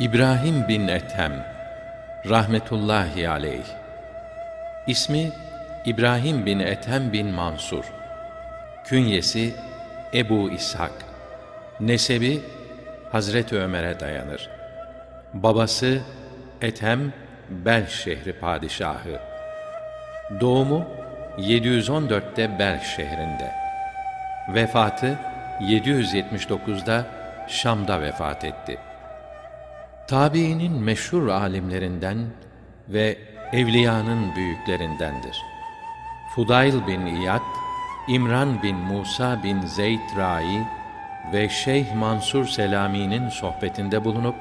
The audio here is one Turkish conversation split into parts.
İbrahim bin Ethem rahmetullahi aleyh İsmi İbrahim bin Ethem bin Mansur Künyesi Ebu İshak Nesebi Hazreti Ömer'e dayanır. Babası Ethem Bel şehri padişahı. Doğumu 714'te Bel şehrinde. Vefatı 779'da Şam'da vefat etti. Tabiinin meşhur alimlerinden ve evliyanın büyüklerindendir. Fudayl bin İyad, İmran bin Musa bin Zeyd Rai ve Şeyh Mansur Selami'nin sohbetinde bulunup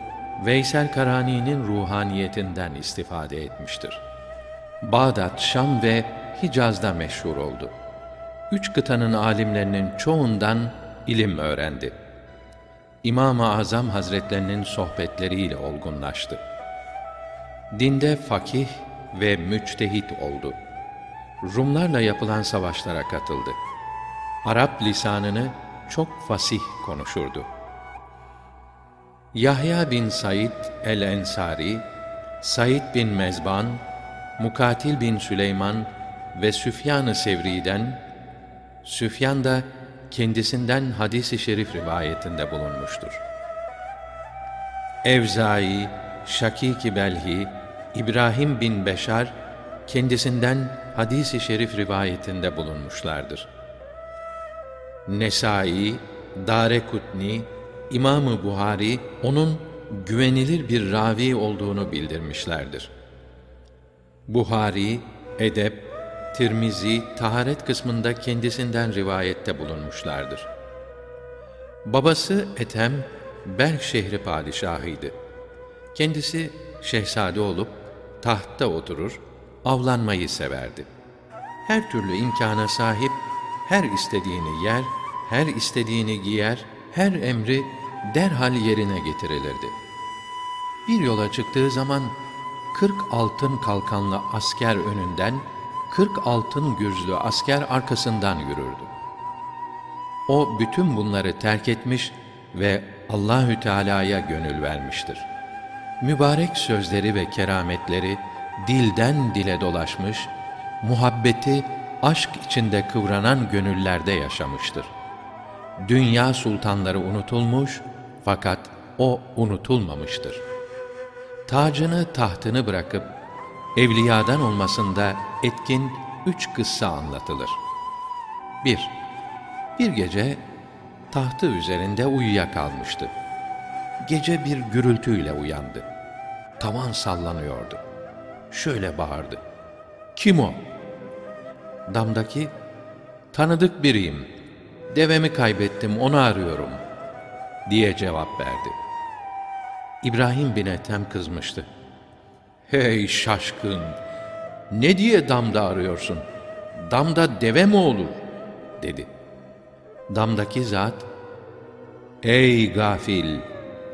Veysel Karani'nin ruhaniyetinden istifade etmiştir. Bağdat, Şam ve Hicaz'da meşhur oldu. Üç kıtanın alimlerinin çoğundan ilim öğrendi. İmam-ı Azam Hazretlerinin sohbetleriyle olgunlaştı. Dinde fakih ve müçtehit oldu. Rumlarla yapılan savaşlara katıldı. Arap lisanını çok fasih konuşurdu. Yahya bin Said el-Ensari, Said bin Mezban, Mukatil bin Süleyman ve Süfyan-ı Sevri'den, Süfyan da kendisinden hadis-i şerif rivayetinde bulunmuştur. Evzai, Şakik-i Belhi, İbrahim bin Beşar, kendisinden hadis-i şerif rivayetinde bulunmuşlardır. Nesai, Darekutni, İmam-ı Buhari onun güvenilir bir ravi olduğunu bildirmişlerdir. Buhari, Edep, Tirmizi, taharet kısmında kendisinden rivayette bulunmuşlardır. Babası Ethem, Belk şehri padişahıydı. Kendisi şehzade olup tahtta oturur, avlanmayı severdi. Her türlü imkana sahip, her istediğini yer, her istediğini giyer, her emri derhal yerine getirilirdi. Bir yola çıktığı zaman kırk altın kalkanlı asker önünden, kırk altın gürzlü asker arkasından yürürdü. O bütün bunları terk etmiş ve Allahü Teala'ya gönül vermiştir. Mübarek sözleri ve kerametleri dilden dile dolaşmış, muhabbeti aşk içinde kıvranan gönüllerde yaşamıştır. Dünya sultanları unutulmuş fakat o unutulmamıştır. Tacını tahtını bırakıp evliyadan olmasında etkin üç kıssa anlatılır. 1. Bir gece tahtı üzerinde uyuyakalmıştı. Gece bir gürültüyle uyandı. Tavan sallanıyordu. Şöyle bağırdı. Kim o? Damdaki, tanıdık biriyim. Devemi kaybettim, onu arıyorum. Diye cevap verdi. İbrahim bin Ethem kızmıştı. Hey şaşkın! Ne diye damda arıyorsun? Damda deve mi olur? Dedi. Damdaki zat, Ey gafil!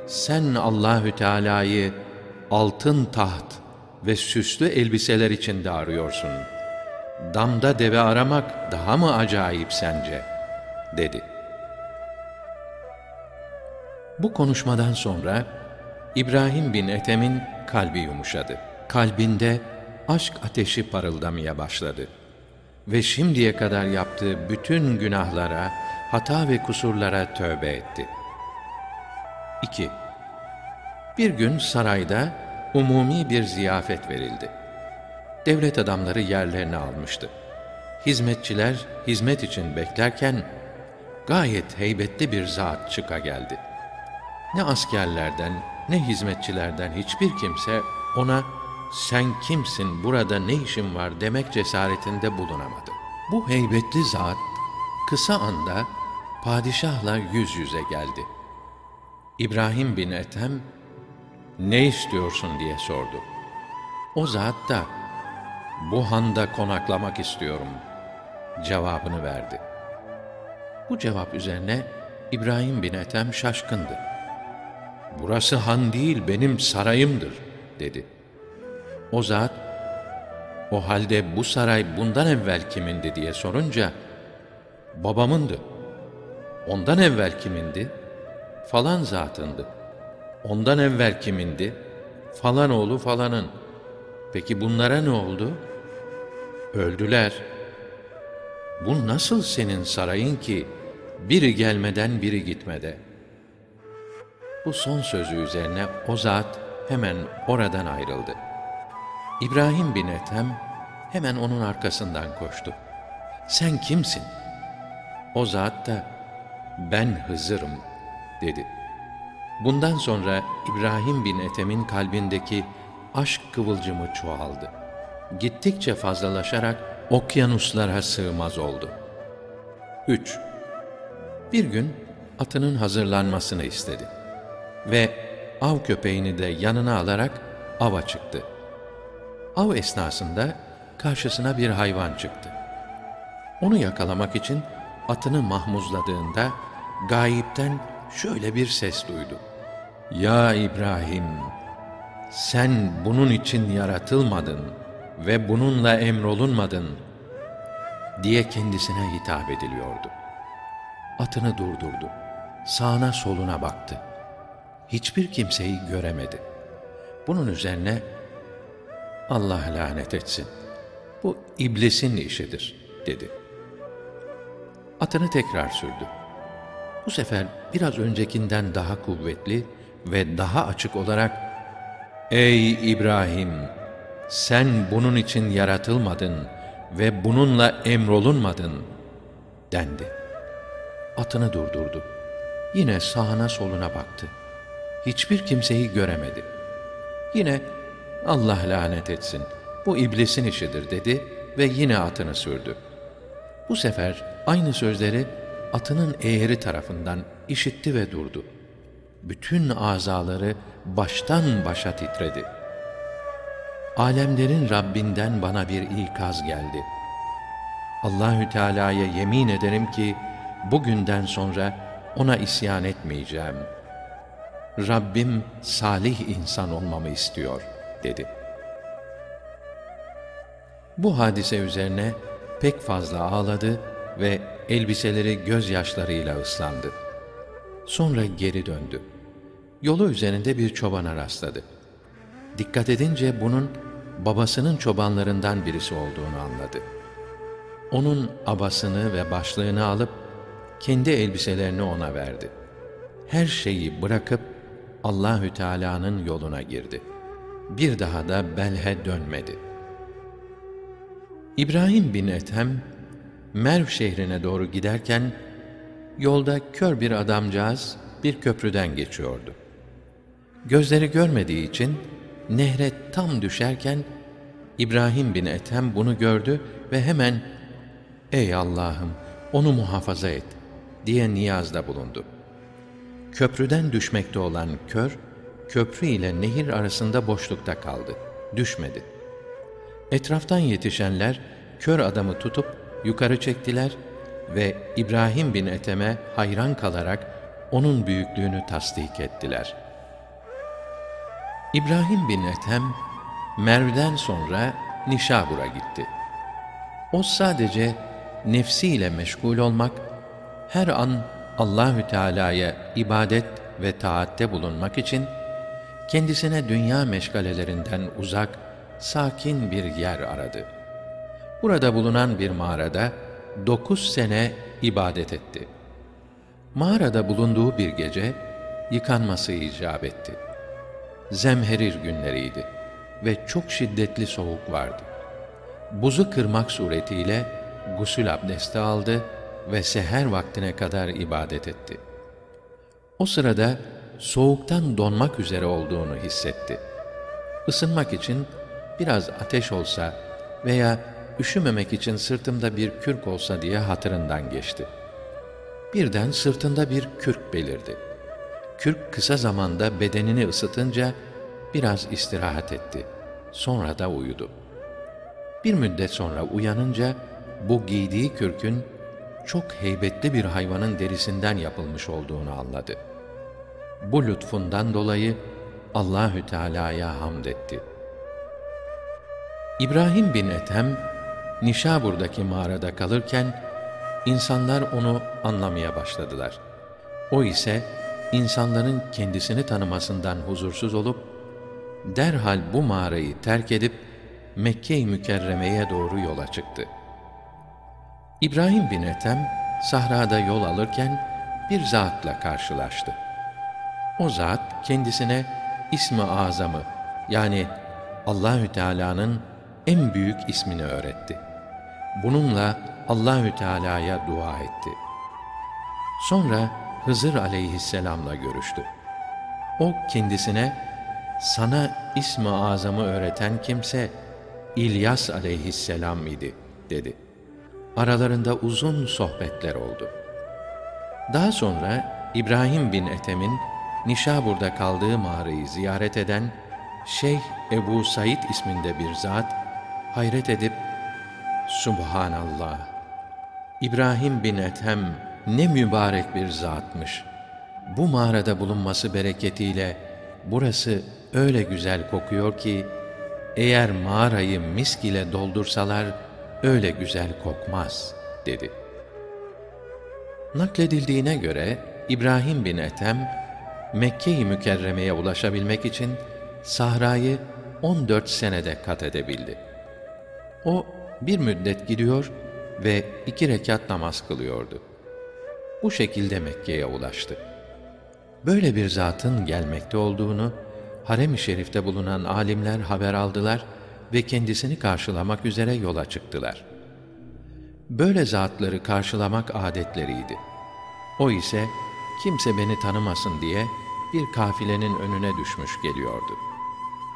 Sen Allahü Teala'yı altın taht ve süslü elbiseler içinde arıyorsun. Damda deve aramak daha mı acayip sence? dedi. Bu konuşmadan sonra İbrahim bin Ethem'in kalbi yumuşadı. Kalbinde aşk ateşi parıldamaya başladı. Ve şimdiye kadar yaptığı bütün günahlara, hata ve kusurlara tövbe etti. 2. Bir gün sarayda umumi bir ziyafet verildi. Devlet adamları yerlerini almıştı. Hizmetçiler hizmet için beklerken gayet heybetli bir zat çıka geldi. Ne askerlerden ne hizmetçilerden hiçbir kimse ona sen kimsin burada ne işin var demek cesaretinde bulunamadı. Bu heybetli zat kısa anda padişahla yüz yüze geldi. İbrahim bin Ethem ne istiyorsun diye sordu. O zat da bu handa konaklamak istiyorum cevabını verdi. Bu cevap üzerine İbrahim bin Ethem şaşkındı. Burası han değil benim sarayımdır dedi. O zat o halde bu saray bundan evvel kimindi diye sorunca babamındı. Ondan evvel kimindi? Falan zatındı. Ondan evvel kimindi? Falan oğlu falanın. Peki bunlara ne oldu? Öldüler. Bu nasıl senin sarayın ki biri gelmeden biri gitmede? Bu son sözü üzerine o zat hemen oradan ayrıldı. İbrahim bin Ethem hemen onun arkasından koştu. Sen kimsin? O zat da ben Hızır'ım dedi. Bundan sonra İbrahim bin Ethem'in kalbindeki aşk kıvılcımı çoğaldı. Gittikçe fazlalaşarak okyanuslara sığmaz oldu. 3. Bir gün atının hazırlanmasını istedi. Ve av köpeğini de yanına alarak ava çıktı. Av esnasında karşısına bir hayvan çıktı. Onu yakalamak için atını mahmuzladığında gayipten şöyle bir ses duydu. Ya İbrahim, sen bunun için yaratılmadın ve bununla emrolunmadın diye kendisine hitap ediliyordu. Atını durdurdu. Sağına soluna baktı. Hiçbir kimseyi göremedi. Bunun üzerine Allah lanet etsin. Bu iblisin işidir dedi. Atını tekrar sürdü. Bu sefer biraz öncekinden daha kuvvetli ve daha açık olarak Ey İbrahim! Sen bunun için yaratılmadın ve bununla emrolunmadın dendi. Atını durdurdu. Yine sağına soluna baktı. Hiçbir kimseyi göremedi. Yine Allah lanet etsin. Bu iblisin işidir dedi ve yine atını sürdü. Bu sefer aynı sözleri atının eğri tarafından işitti ve durdu. Bütün azaları baştan başa titredi. Alemlerin Rabbinden bana bir ikaz geldi. Allahü Teala'ya yemin ederim ki bugünden sonra ona isyan etmeyeceğim. Rabbim salih insan olmamı istiyor dedi. Bu hadise üzerine pek fazla ağladı ve elbiseleri gözyaşlarıyla ıslandı. Sonra geri döndü. Yolu üzerinde bir çobana rastladı. Dikkat edince bunun babasının çobanlarından birisi olduğunu anladı. Onun abasını ve başlığını alıp kendi elbiselerini ona verdi. Her şeyi bırakıp Allahü Teala'nın yoluna girdi. Bir daha da Belhe dönmedi. İbrahim bin Ethem Merv şehrine doğru giderken yolda kör bir adamcağız bir köprüden geçiyordu. Gözleri görmediği için nehre tam düşerken İbrahim bin Ethem bunu gördü ve hemen "Ey Allah'ım, onu muhafaza et." diye niyazda bulundu. Köprüden düşmekte olan kör, köprü ile nehir arasında boşlukta kaldı. Düşmedi. Etraftan yetişenler kör adamı tutup yukarı çektiler ve İbrahim bin Ethem'e hayran kalarak onun büyüklüğünü tasdik ettiler. İbrahim bin Ethem, Merv'den sonra Nişabur'a gitti. O sadece nefsiyle meşgul olmak, her an Allahü Teala'ya ibadet ve taatte bulunmak için kendisine dünya meşgalelerinden uzak, sakin bir yer aradı. Burada bulunan bir mağarada dokuz sene ibadet etti. Mağarada bulunduğu bir gece yıkanması icap etti. Zemherir günleriydi ve çok şiddetli soğuk vardı. Buzu kırmak suretiyle gusül abdesti aldı ve seher vaktine kadar ibadet etti. O sırada soğuktan donmak üzere olduğunu hissetti. Isınmak için biraz ateş olsa veya üşümemek için sırtımda bir kürk olsa diye hatırından geçti. Birden sırtında bir kürk belirdi. Kürk kısa zamanda bedenini ısıtınca biraz istirahat etti. Sonra da uyudu. Bir müddet sonra uyanınca bu giydiği kürkün çok heybetli bir hayvanın derisinden yapılmış olduğunu anladı. Bu lütfundan dolayı Allahü Teala'ya hamd etti. İbrahim bin Ethem Nişabur'daki mağarada kalırken insanlar onu anlamaya başladılar. O ise insanların kendisini tanımasından huzursuz olup, derhal bu mağarayı terk edip, Mekke-i Mükerreme'ye doğru yola çıktı. İbrahim bin Ethem, sahrada yol alırken, bir zatla karşılaştı. O zat, kendisine ismi azamı, yani Allahü Teala'nın en büyük ismini öğretti. Bununla Allahü Teala'ya dua etti. Sonra Hızır aleyhisselamla görüştü. O kendisine sana ismi azamı öğreten kimse İlyas aleyhisselam idi dedi. Aralarında uzun sohbetler oldu. Daha sonra İbrahim bin Ethem'in Nişabur'da kaldığı mağarayı ziyaret eden Şeyh Ebu Said isminde bir zat hayret edip Subhanallah İbrahim bin Ethem ne mübarek bir zatmış. Bu mağarada bulunması bereketiyle burası öyle güzel kokuyor ki eğer mağarayı misk ile doldursalar öyle güzel kokmaz dedi. Nakledildiğine göre İbrahim bin Ethem Mekke-i Mükerreme'ye ulaşabilmek için sahrayı 14 senede kat edebildi. O bir müddet gidiyor ve iki rekat namaz kılıyordu. Bu şekilde Mekke'ye ulaştı. Böyle bir zatın gelmekte olduğunu harem-i şerifte bulunan alimler haber aldılar ve kendisini karşılamak üzere yola çıktılar. Böyle zatları karşılamak adetleriydi. O ise kimse beni tanımasın diye bir kafilenin önüne düşmüş geliyordu.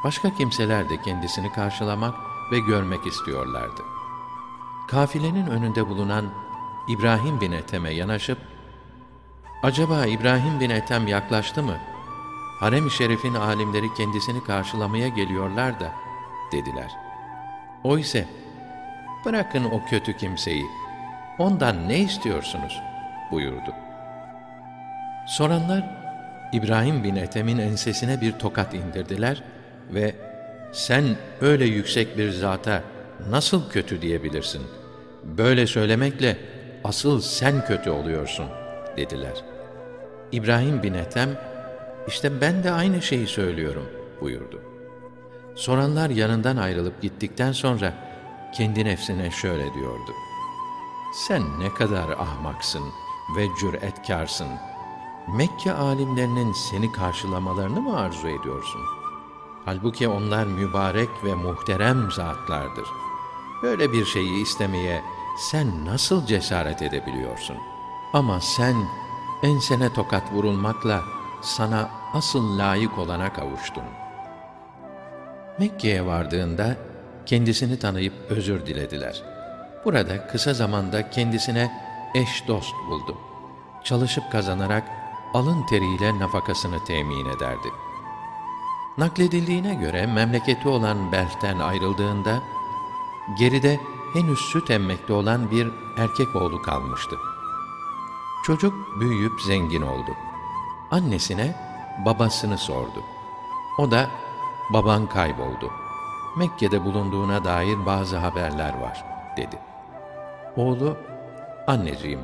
Başka kimseler de kendisini karşılamak ve görmek istiyorlardı. Kafilenin önünde bulunan İbrahim bin Ethem'e yanaşıp, ''Acaba İbrahim bin Ethem yaklaştı mı? Harem-i Şerif'in alimleri kendisini karşılamaya geliyorlar da.'' Dediler. O ise, ''Bırakın o kötü kimseyi, ondan ne istiyorsunuz?'' buyurdu. Soranlar, İbrahim bin Ethem'in ensesine bir tokat indirdiler ve sen öyle yüksek bir zata nasıl kötü diyebilirsin? Böyle söylemekle asıl sen kötü oluyorsun dediler. İbrahim bin Ethem işte ben de aynı şeyi söylüyorum buyurdu. Soranlar yanından ayrılıp gittikten sonra kendi nefsine şöyle diyordu. Sen ne kadar ahmaksın ve cüretkarsın. Mekke alimlerinin seni karşılamalarını mı arzu ediyorsun? Halbuki onlar mübarek ve muhterem zatlardır. Böyle bir şeyi istemeye sen nasıl cesaret edebiliyorsun? Ama sen ensene tokat vurulmakla sana asıl layık olana kavuştun. Mekke'ye vardığında kendisini tanıyıp özür dilediler. Burada kısa zamanda kendisine eş dost buldu. Çalışıp kazanarak alın teriyle nafakasını temin ederdi. Nakledildiğine göre memleketi olan Belh'ten ayrıldığında geride henüz süt emmekte olan bir erkek oğlu kalmıştı. Çocuk büyüyüp zengin oldu. Annesine babasını sordu. O da baban kayboldu. Mekke'de bulunduğuna dair bazı haberler var dedi. Oğlu, anneciğim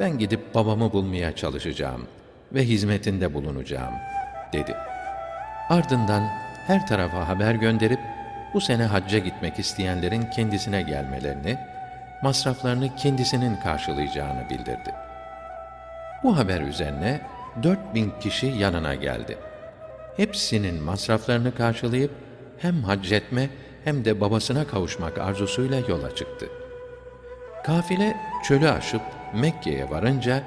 ben gidip babamı bulmaya çalışacağım ve hizmetinde bulunacağım dedi. Ardından her tarafa haber gönderip bu sene hacca gitmek isteyenlerin kendisine gelmelerini, masraflarını kendisinin karşılayacağını bildirdi. Bu haber üzerine dört bin kişi yanına geldi. Hepsinin masraflarını karşılayıp hem hac etme hem de babasına kavuşmak arzusuyla yola çıktı. Kafile çölü aşıp Mekke'ye varınca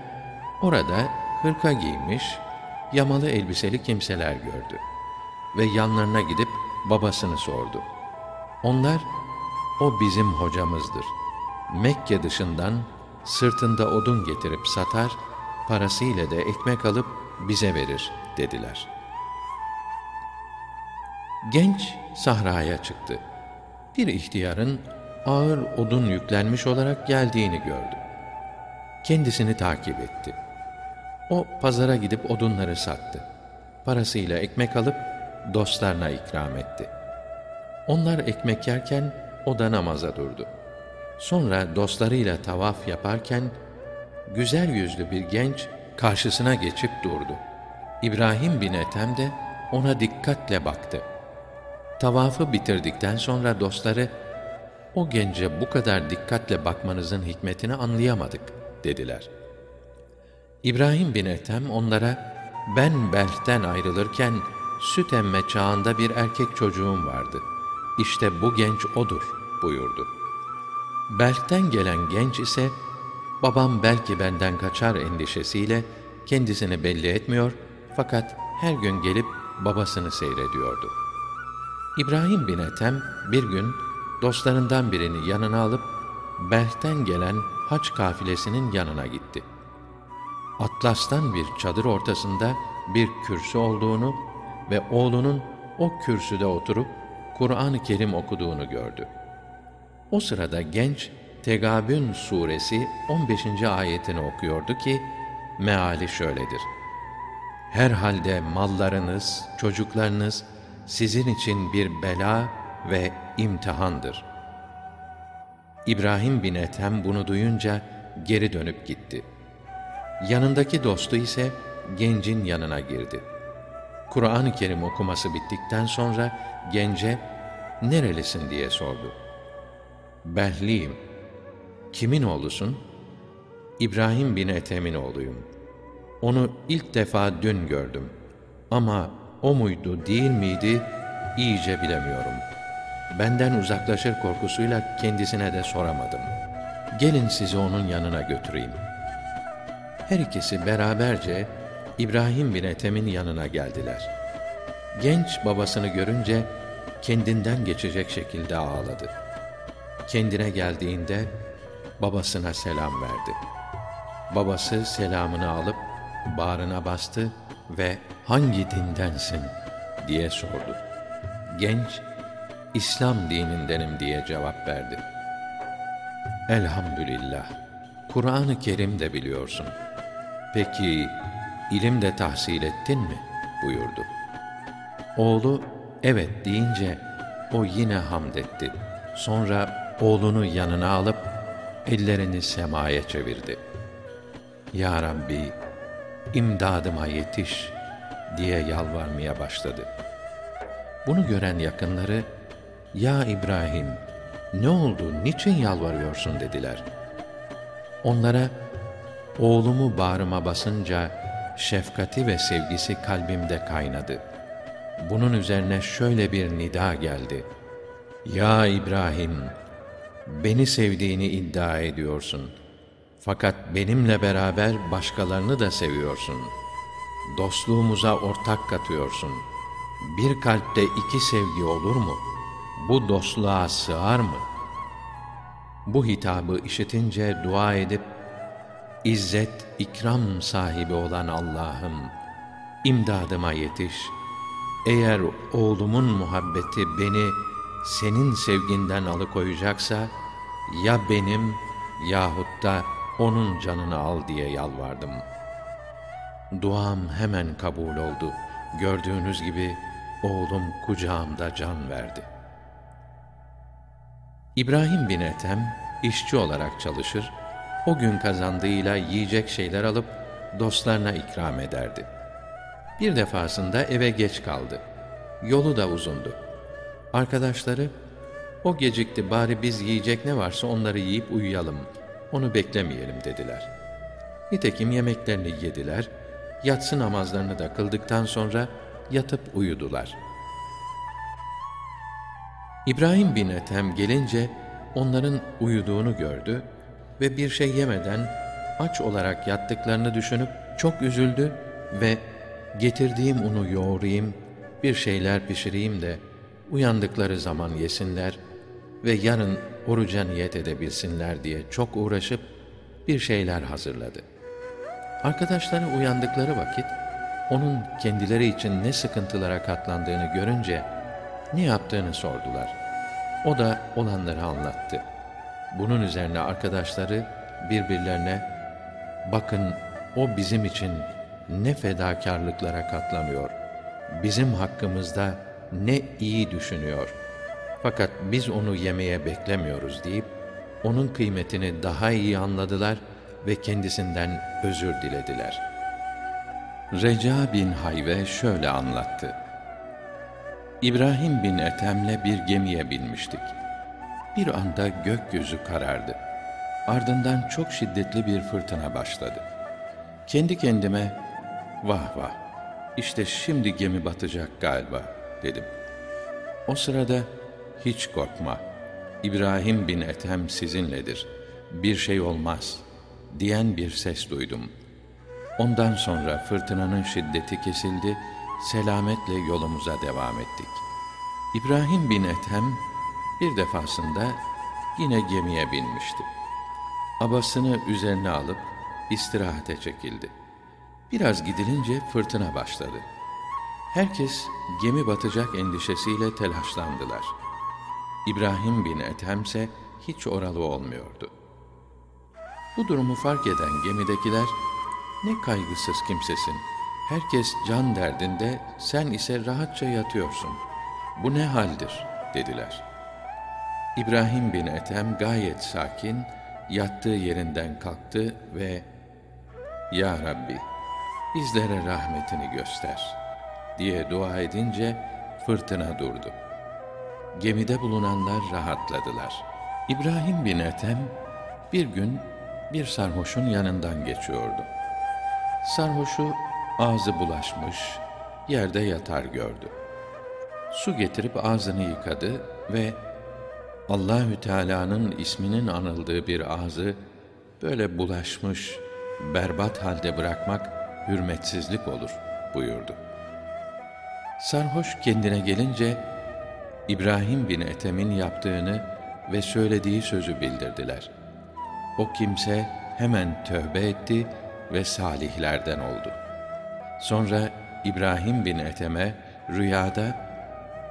orada hırka giymiş, yamalı elbiseli kimseler gördü ve yanlarına gidip babasını sordu. Onlar, o bizim hocamızdır. Mekke dışından sırtında odun getirip satar, parasıyla da ekmek alıp bize verir dediler. Genç sahraya çıktı. Bir ihtiyarın ağır odun yüklenmiş olarak geldiğini gördü. Kendisini takip etti. O pazara gidip odunları sattı. Parasıyla ekmek alıp dostlarına ikram etti. Onlar ekmek yerken o da namaza durdu. Sonra dostlarıyla tavaf yaparken güzel yüzlü bir genç karşısına geçip durdu. İbrahim bin Ethem de ona dikkatle baktı. Tavafı bitirdikten sonra dostları, o gence bu kadar dikkatle bakmanızın hikmetini anlayamadık, dediler. İbrahim bin Ethem onlara, ben Belh'ten ayrılırken, süt emme çağında bir erkek çocuğum vardı. İşte bu genç odur, buyurdu. Belh'ten gelen genç ise, babam belki benden kaçar endişesiyle, kendisini belli etmiyor, fakat her gün gelip babasını seyrediyordu. İbrahim bin Ethem bir gün dostlarından birini yanına alıp Belh'ten gelen haç kafilesinin yanına gitti. Atlas'tan bir çadır ortasında bir kürsü olduğunu ve oğlunun o kürsüde oturup Kur'an-ı Kerim okuduğunu gördü. O sırada genç Tegabün suresi 15. ayetini okuyordu ki meali şöyledir. Herhalde mallarınız, çocuklarınız sizin için bir bela ve imtihandır. İbrahim bin Ethem bunu duyunca geri dönüp gitti. Yanındaki dostu ise gencin yanına girdi. Kur'an-ı Kerim okuması bittikten sonra gence nerelisin diye sordu. Behliyim. Kimin oğlusun? İbrahim bin Ethem'in oğluyum. Onu ilk defa dün gördüm. Ama o muydu değil miydi iyice bilemiyorum. Benden uzaklaşır korkusuyla kendisine de soramadım. Gelin sizi onun yanına götüreyim. Her ikisi beraberce İbrahim bin Ethem'in yanına geldiler. Genç babasını görünce kendinden geçecek şekilde ağladı. Kendine geldiğinde babasına selam verdi. Babası selamını alıp bağrına bastı ve hangi dindensin diye sordu. Genç, İslam dinindenim diye cevap verdi. Elhamdülillah, Kur'an-ı Kerim de biliyorsun. Peki, ilim de tahsil ettin mi? buyurdu. Oğlu, evet deyince, o yine hamd etti. Sonra oğlunu yanına alıp, ellerini semaya çevirdi. Ya Rabbi, imdadıma yetiş diye yalvarmaya başladı. Bunu gören yakınları, ya İbrahim, ne oldu, niçin yalvarıyorsun dediler. Onlara, oğlumu bağrıma basınca, şefkati ve sevgisi kalbimde kaynadı. Bunun üzerine şöyle bir nida geldi. Ya İbrahim, beni sevdiğini iddia ediyorsun.'' Fakat benimle beraber başkalarını da seviyorsun. Dostluğumuza ortak katıyorsun. Bir kalpte iki sevgi olur mu? Bu dostluğa sığar mı? Bu hitabı işitince dua edip, İzzet, ikram sahibi olan Allah'ım, imdadıma yetiş. Eğer oğlumun muhabbeti beni senin sevginden alıkoyacaksa, ya benim yahut da onun canını al diye yalvardım. Duam hemen kabul oldu. Gördüğünüz gibi oğlum kucağımda can verdi. İbrahim bin Ethem işçi olarak çalışır, o gün kazandığıyla yiyecek şeyler alıp dostlarına ikram ederdi. Bir defasında eve geç kaldı. Yolu da uzundu. Arkadaşları, o gecikti bari biz yiyecek ne varsa onları yiyip uyuyalım.'' Onu beklemeyelim dediler. Nitekim yemeklerini yediler, yatsı namazlarını da kıldıktan sonra yatıp uyudular. İbrahim bin Ethem gelince onların uyuduğunu gördü ve bir şey yemeden aç olarak yattıklarını düşünüp çok üzüldü ve getirdiğim unu yoğurayım, bir şeyler pişireyim de uyandıkları zaman yesinler ve yarın oruca niyet edebilsinler diye çok uğraşıp bir şeyler hazırladı. Arkadaşları uyandıkları vakit onun kendileri için ne sıkıntılara katlandığını görünce ne yaptığını sordular. O da olanları anlattı. Bunun üzerine arkadaşları birbirlerine bakın o bizim için ne fedakarlıklara katlanıyor. Bizim hakkımızda ne iyi düşünüyor.'' Fakat biz onu yemeye beklemiyoruz deyip onun kıymetini daha iyi anladılar ve kendisinden özür dilediler. Reca bin Hayve şöyle anlattı. İbrahim bin Ethem'le bir gemiye binmiştik. Bir anda gökyüzü karardı. Ardından çok şiddetli bir fırtına başladı. Kendi kendime, vah vah, işte şimdi gemi batacak galiba, dedim. O sırada, hiç korkma, İbrahim bin Ethem sizinledir, bir şey olmaz, diyen bir ses duydum. Ondan sonra fırtınanın şiddeti kesildi, selametle yolumuza devam ettik. İbrahim bin Ethem bir defasında yine gemiye binmişti. Abasını üzerine alıp istirahate çekildi. Biraz gidilince fırtına başladı. Herkes gemi batacak endişesiyle telaşlandılar. İbrahim bin Ethem hiç oralı olmuyordu. Bu durumu fark eden gemidekiler, ne kaygısız kimsesin, herkes can derdinde, sen ise rahatça yatıyorsun. Bu ne haldir? dediler. İbrahim bin Ethem gayet sakin, yattığı yerinden kalktı ve Ya Rabbi, bizlere rahmetini göster diye dua edince fırtına durdu. Gemide bulunanlar rahatladılar. İbrahim bin Ethem bir gün bir sarhoşun yanından geçiyordu. Sarhoşu ağzı bulaşmış, yerde yatar gördü. Su getirip ağzını yıkadı ve Allahü Teala'nın isminin anıldığı bir ağzı böyle bulaşmış, berbat halde bırakmak hürmetsizlik olur buyurdu. Sarhoş kendine gelince İbrahim bin Ethem'in yaptığını ve söylediği sözü bildirdiler. O kimse hemen tövbe etti ve salihlerden oldu. Sonra İbrahim bin Ethem'e rüyada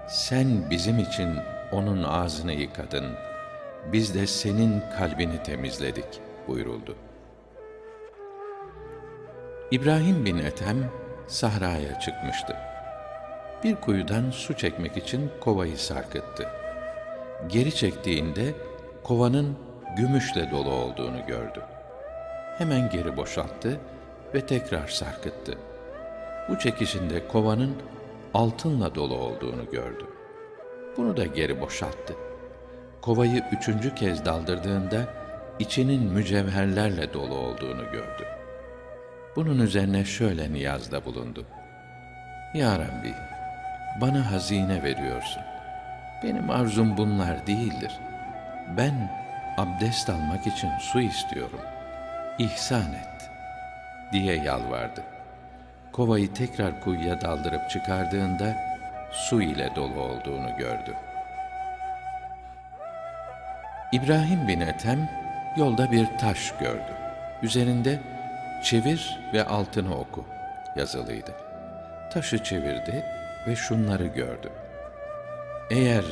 sen bizim için onun ağzını yıkadın. Biz de senin kalbini temizledik buyuruldu. İbrahim bin Ethem sahraya çıkmıştı. Bir kuyudan su çekmek için kovayı sarkıttı. Geri çektiğinde kovanın gümüşle dolu olduğunu gördü. Hemen geri boşalttı ve tekrar sarkıttı. Bu çekişinde kovanın altınla dolu olduğunu gördü. Bunu da geri boşalttı. Kovayı üçüncü kez daldırdığında içinin mücevherlerle dolu olduğunu gördü. Bunun üzerine şöyle niyazda bulundu. Ya Rabbi, bana hazine veriyorsun. Benim arzum bunlar değildir. Ben abdest almak için su istiyorum. İhsan et, diye yalvardı. Kovayı tekrar kuyuya daldırıp çıkardığında, su ile dolu olduğunu gördü. İbrahim bin Ethem yolda bir taş gördü. Üzerinde çevir ve altını oku yazılıydı. Taşı çevirdi ve şunları gördü. Eğer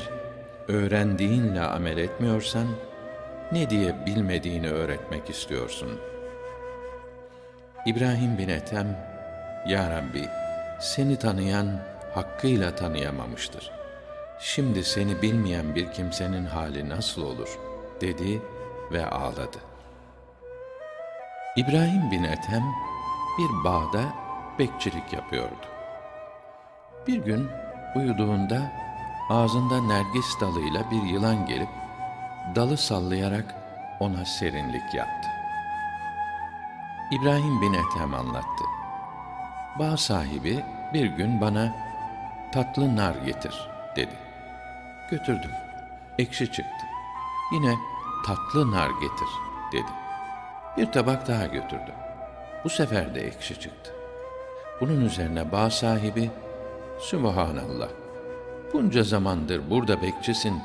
öğrendiğinle amel etmiyorsan, ne diye bilmediğini öğretmek istiyorsun? İbrahim bin Ethem, Ya Rabbi, seni tanıyan hakkıyla tanıyamamıştır. Şimdi seni bilmeyen bir kimsenin hali nasıl olur? dedi ve ağladı. İbrahim bin Ethem bir bağda bekçilik yapıyordu. Bir gün uyuduğunda ağzında nergis dalıyla bir yılan gelip dalı sallayarak ona serinlik yaptı. İbrahim bin Ethem anlattı. Bağ sahibi bir gün bana tatlı nar getir dedi. Götürdüm. Ekşi çıktı. Yine tatlı nar getir dedi. Bir tabak daha götürdüm. Bu sefer de ekşi çıktı. Bunun üzerine bağ sahibi, Sübhanallah, bunca zamandır burada bekçisin,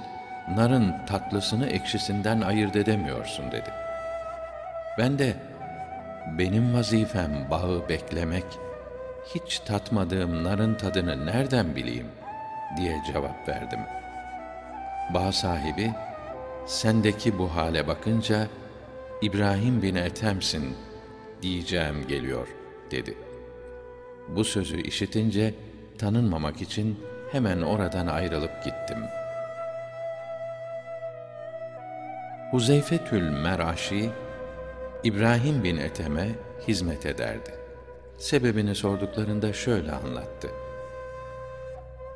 narın tatlısını ekşisinden ayırt edemiyorsun dedi. Ben de, benim vazifem bağı beklemek, hiç tatmadığım narın tadını nereden bileyim diye cevap verdim. Bağ sahibi, sendeki bu hale bakınca, İbrahim bin Ethem'sin diyeceğim geliyor dedi. Bu sözü işitince tanınmamak için hemen oradan ayrılıp gittim. Huzeyfetül Meraşi İbrahim bin Ethem'e hizmet ederdi. Sebebini sorduklarında şöyle anlattı.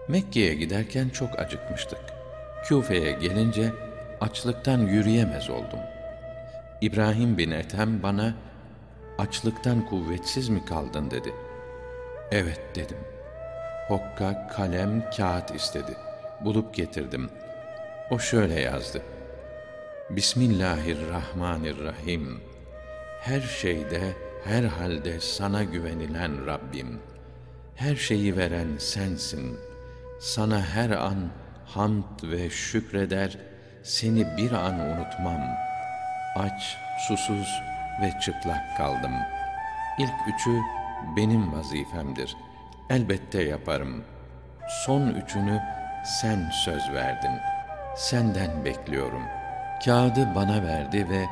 Mekke'ye giderken çok acıkmıştık. Küfe'ye gelince açlıktan yürüyemez oldum. İbrahim bin Ethem bana açlıktan kuvvetsiz mi kaldın dedi. Evet dedim. Hokka, kalem, kağıt istedi. Bulup getirdim. O şöyle yazdı. Bismillahirrahmanirrahim. Her şeyde, her halde sana güvenilen Rabbim. Her şeyi veren sensin. Sana her an hamd ve şükreder, seni bir an unutmam. Aç, susuz ve çıplak kaldım. İlk üçü benim vazifemdir. Elbette yaparım. Son üçünü sen söz verdin. Senden bekliyorum. Kağıdı bana verdi ve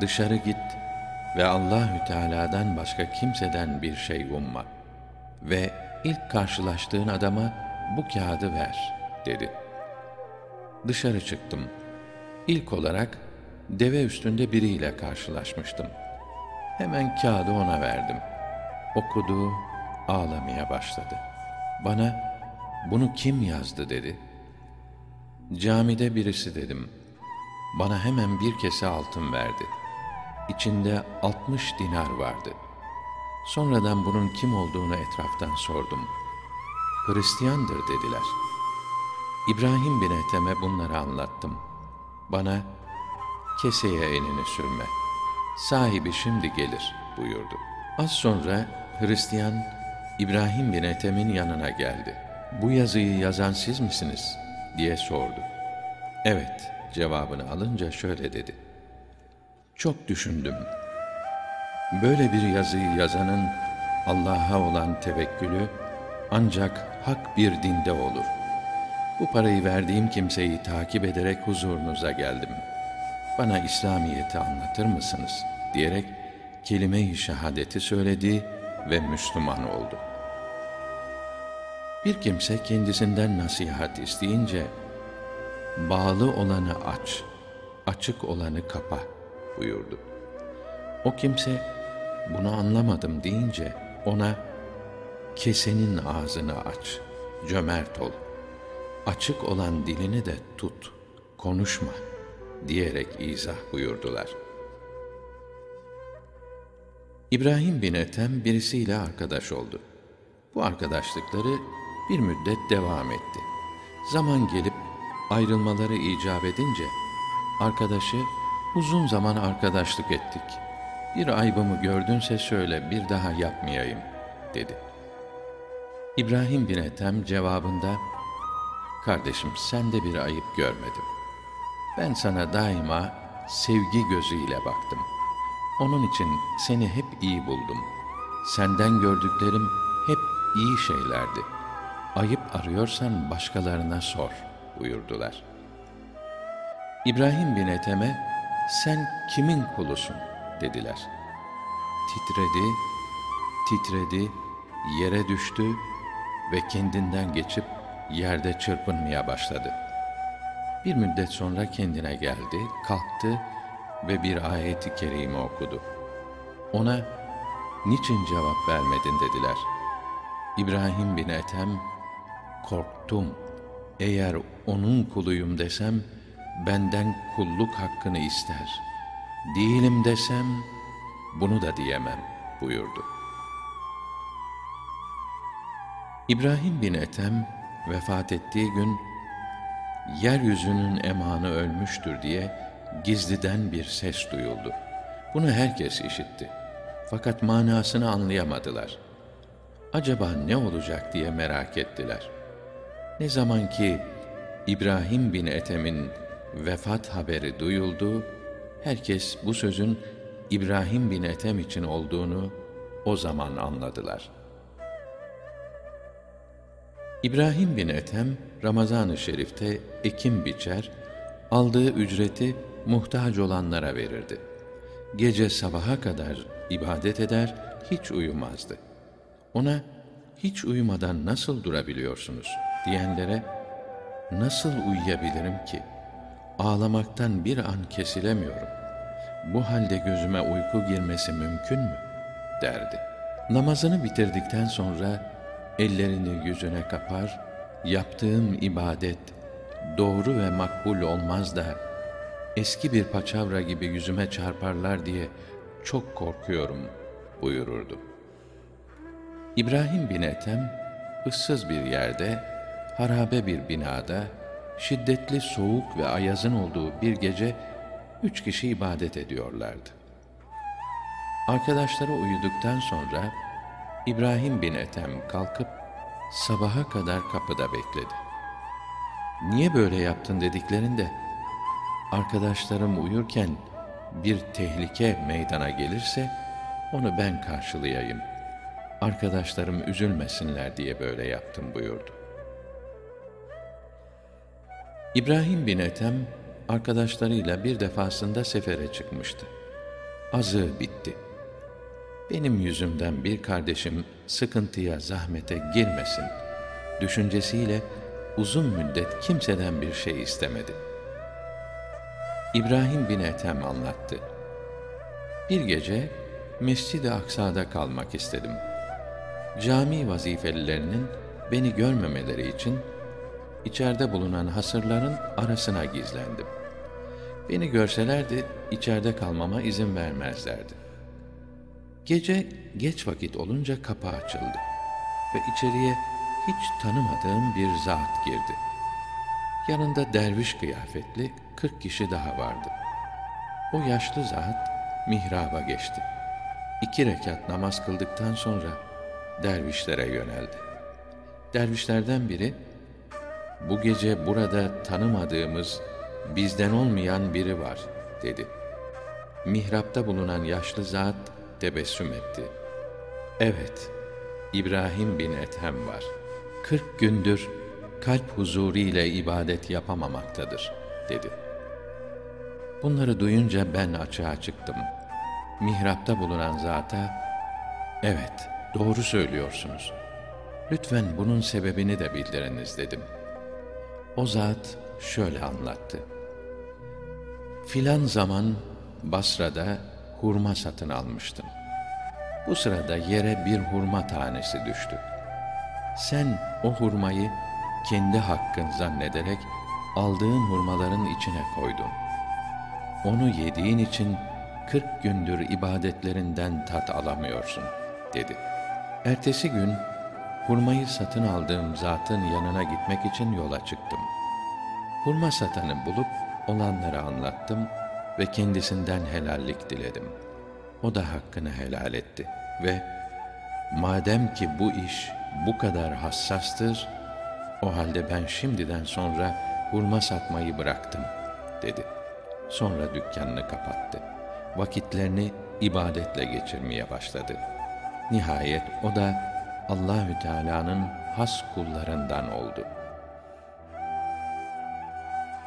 dışarı git ve Allahü Teala'dan başka kimseden bir şey umma ve ilk karşılaştığın adama bu kağıdı ver dedi. Dışarı çıktım. İlk olarak deve üstünde biriyle karşılaşmıştım. Hemen kağıdı ona verdim. Okudu, ağlamaya başladı. Bana bunu kim yazdı dedi. Camide birisi dedim. Bana hemen bir kese altın verdi. İçinde altmış dinar vardı. Sonradan bunun kim olduğunu etraftan sordum. Hristiyandır dediler. İbrahim bin Ethem'e bunları anlattım. Bana, keseye elini sürme. Sahibi şimdi gelir buyurdu. Az sonra Hristiyan İbrahim bin Ethem'in yanına geldi. Bu yazıyı yazan siz misiniz? diye sordu. Evet cevabını alınca şöyle dedi. Çok düşündüm. Böyle bir yazıyı yazanın Allah'a olan tevekkülü ancak hak bir dinde olur. Bu parayı verdiğim kimseyi takip ederek huzurunuza geldim. Bana İslamiyet'i anlatır mısınız? diyerek kelime-i şehadeti söyledi ve Müslüman oldu. Bir kimse kendisinden nasihat isteyince, bağlı olanı aç, açık olanı kapa buyurdu. O kimse, bunu anlamadım deyince ona, kesenin ağzını aç, cömert ol, açık olan dilini de tut, konuşma diyerek izah buyurdular. İbrahim bin Ethem birisiyle arkadaş oldu. Bu arkadaşlıkları bir müddet devam etti. Zaman gelip ayrılmaları icap edince arkadaşı uzun zaman arkadaşlık ettik. Bir aybımı gördünse söyle bir daha yapmayayım dedi. İbrahim bin Ethem cevabında Kardeşim sen de bir ayıp görmedim. Ben sana daima sevgi gözüyle baktım. Onun için seni hep iyi buldum. Senden gördüklerim hep iyi şeylerdi. Ayıp arıyorsan başkalarına sor buyurdular. İbrahim bin Ethem'e sen kimin kulusun dediler. Titredi, titredi, yere düştü ve kendinden geçip yerde çırpınmaya başladı. Bir müddet sonra kendine geldi, kalktı ve bir ayeti kerime okudu. Ona, niçin cevap vermedin dediler. İbrahim bin Ethem, korktum. Eğer onun kuluyum desem, benden kulluk hakkını ister. Değilim desem, bunu da diyemem buyurdu. İbrahim bin Ethem vefat ettiği gün yeryüzünün emanı ölmüştür diye gizliden bir ses duyuldu. Bunu herkes işitti. Fakat manasını anlayamadılar. Acaba ne olacak diye merak ettiler. Ne zaman ki İbrahim bin Ethem'in vefat haberi duyuldu, herkes bu sözün İbrahim bin Ethem için olduğunu o zaman anladılar. İbrahim bin Ethem Ramazan-ı Şerif'te ekim biçer, aldığı ücreti muhtaç olanlara verirdi. Gece sabaha kadar ibadet eder, hiç uyumazdı. Ona hiç uyumadan nasıl durabiliyorsunuz diyenlere nasıl uyuyabilirim ki? Ağlamaktan bir an kesilemiyorum. Bu halde gözüme uyku girmesi mümkün mü? derdi. Namazını bitirdikten sonra ellerini yüzüne kapar, yaptığım ibadet doğru ve makbul olmaz da eski bir paçavra gibi yüzüme çarparlar diye çok korkuyorum buyururdu. İbrahim bin Ethem ıssız bir yerde, harabe bir binada, şiddetli soğuk ve ayazın olduğu bir gece üç kişi ibadet ediyorlardı. Arkadaşları uyuduktan sonra İbrahim bin Ethem kalkıp sabaha kadar kapıda bekledi. Niye böyle yaptın dediklerinde arkadaşlarım uyurken bir tehlike meydana gelirse onu ben karşılayayım. Arkadaşlarım üzülmesinler diye böyle yaptım buyurdu. İbrahim bin Ethem arkadaşlarıyla bir defasında sefere çıkmıştı. Azığı bitti. Benim yüzümden bir kardeşim sıkıntıya, zahmete girmesin düşüncesiyle uzun müddet kimseden bir şey istemedi. İbrahim bin Ethem anlattı. Bir gece Mescid-i Aksa'da kalmak istedim. Cami vazifelilerinin beni görmemeleri için içeride bulunan hasırların arasına gizlendim. Beni görselerdi içeride kalmama izin vermezlerdi. Gece geç vakit olunca kapı açıldı ve içeriye hiç tanımadığım bir zat girdi. Yanında derviş kıyafetli kırk kişi daha vardı. O yaşlı zat mihraba geçti. İki rekat namaz kıldıktan sonra dervişlere yöneldi. Dervişlerden biri, bu gece burada tanımadığımız, bizden olmayan biri var, dedi. Mihrapta bulunan yaşlı zat tebessüm etti. Evet, İbrahim bin Ethem var. Kırk gündür kalp huzuru ile ibadet yapamamaktadır, dedi. Bunları duyunca ben açığa çıktım. Mihrapta bulunan zata, evet, doğru söylüyorsunuz. Lütfen bunun sebebini de bildiriniz dedim. O zat şöyle anlattı. Filan zaman Basra'da hurma satın almıştım. Bu sırada yere bir hurma tanesi düştü. Sen o hurmayı kendi hakkın zannederek aldığın hurmaların içine koydun. Onu yediğin için kırk gündür ibadetlerinden tat alamıyorsun, dedi. Ertesi gün, hurmayı satın aldığım zatın yanına gitmek için yola çıktım. Hurma satanı bulup olanları anlattım ve kendisinden helallik diledim. O da hakkını helal etti ve madem ki bu iş bu kadar hassastır, o halde ben şimdiden sonra hurma satmayı bıraktım, dedi. Sonra dükkanını kapattı. Vakitlerini ibadetle geçirmeye başladı. Nihayet o da Allahü Teala'nın has kullarından oldu.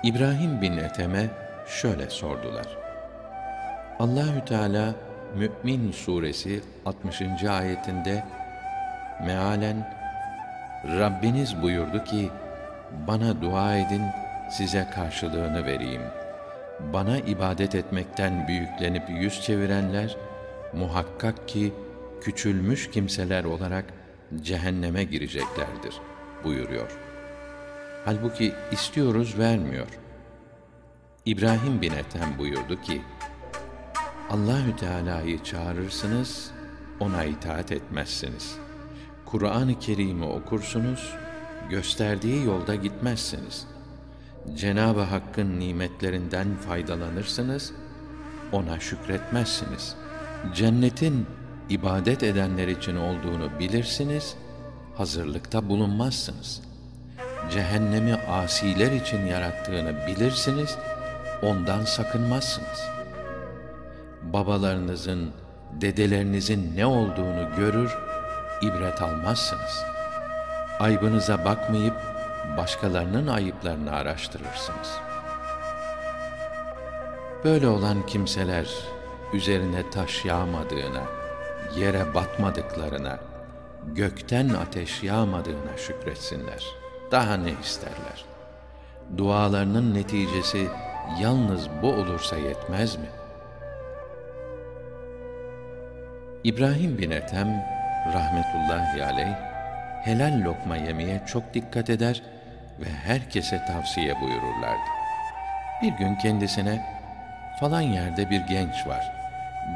İbrahim bin Ethem'e şöyle sordular. Allahü Teala Mü'min suresi 60. ayetinde mealen Rabbiniz buyurdu ki bana dua edin size karşılığını vereyim. Bana ibadet etmekten büyüklenip yüz çevirenler muhakkak ki küçülmüş kimseler olarak cehenneme gireceklerdir buyuruyor. Halbuki istiyoruz vermiyor. İbrahim bin Ethem buyurdu ki, Allahü Teala'yı çağırırsınız, ona itaat etmezsiniz. Kur'an-ı Kerim'i okursunuz, gösterdiği yolda gitmezsiniz. Cenab-ı Hakk'ın nimetlerinden faydalanırsınız, ona şükretmezsiniz. Cennetin ibadet edenler için olduğunu bilirsiniz, hazırlıkta bulunmazsınız. Cehennemi asiler için yarattığını bilirsiniz, ondan sakınmazsınız. Babalarınızın, dedelerinizin ne olduğunu görür, ibret almazsınız. Aybınıza bakmayıp, başkalarının ayıplarını araştırırsınız. Böyle olan kimseler, üzerine taş yağmadığına, yere batmadıklarına, gökten ateş yağmadığına şükretsinler. Daha ne isterler? Dualarının neticesi yalnız bu olursa yetmez mi? İbrahim bin Ethem rahmetullahi aleyh helal lokma yemeye çok dikkat eder ve herkese tavsiye buyururlardı. Bir gün kendisine falan yerde bir genç var.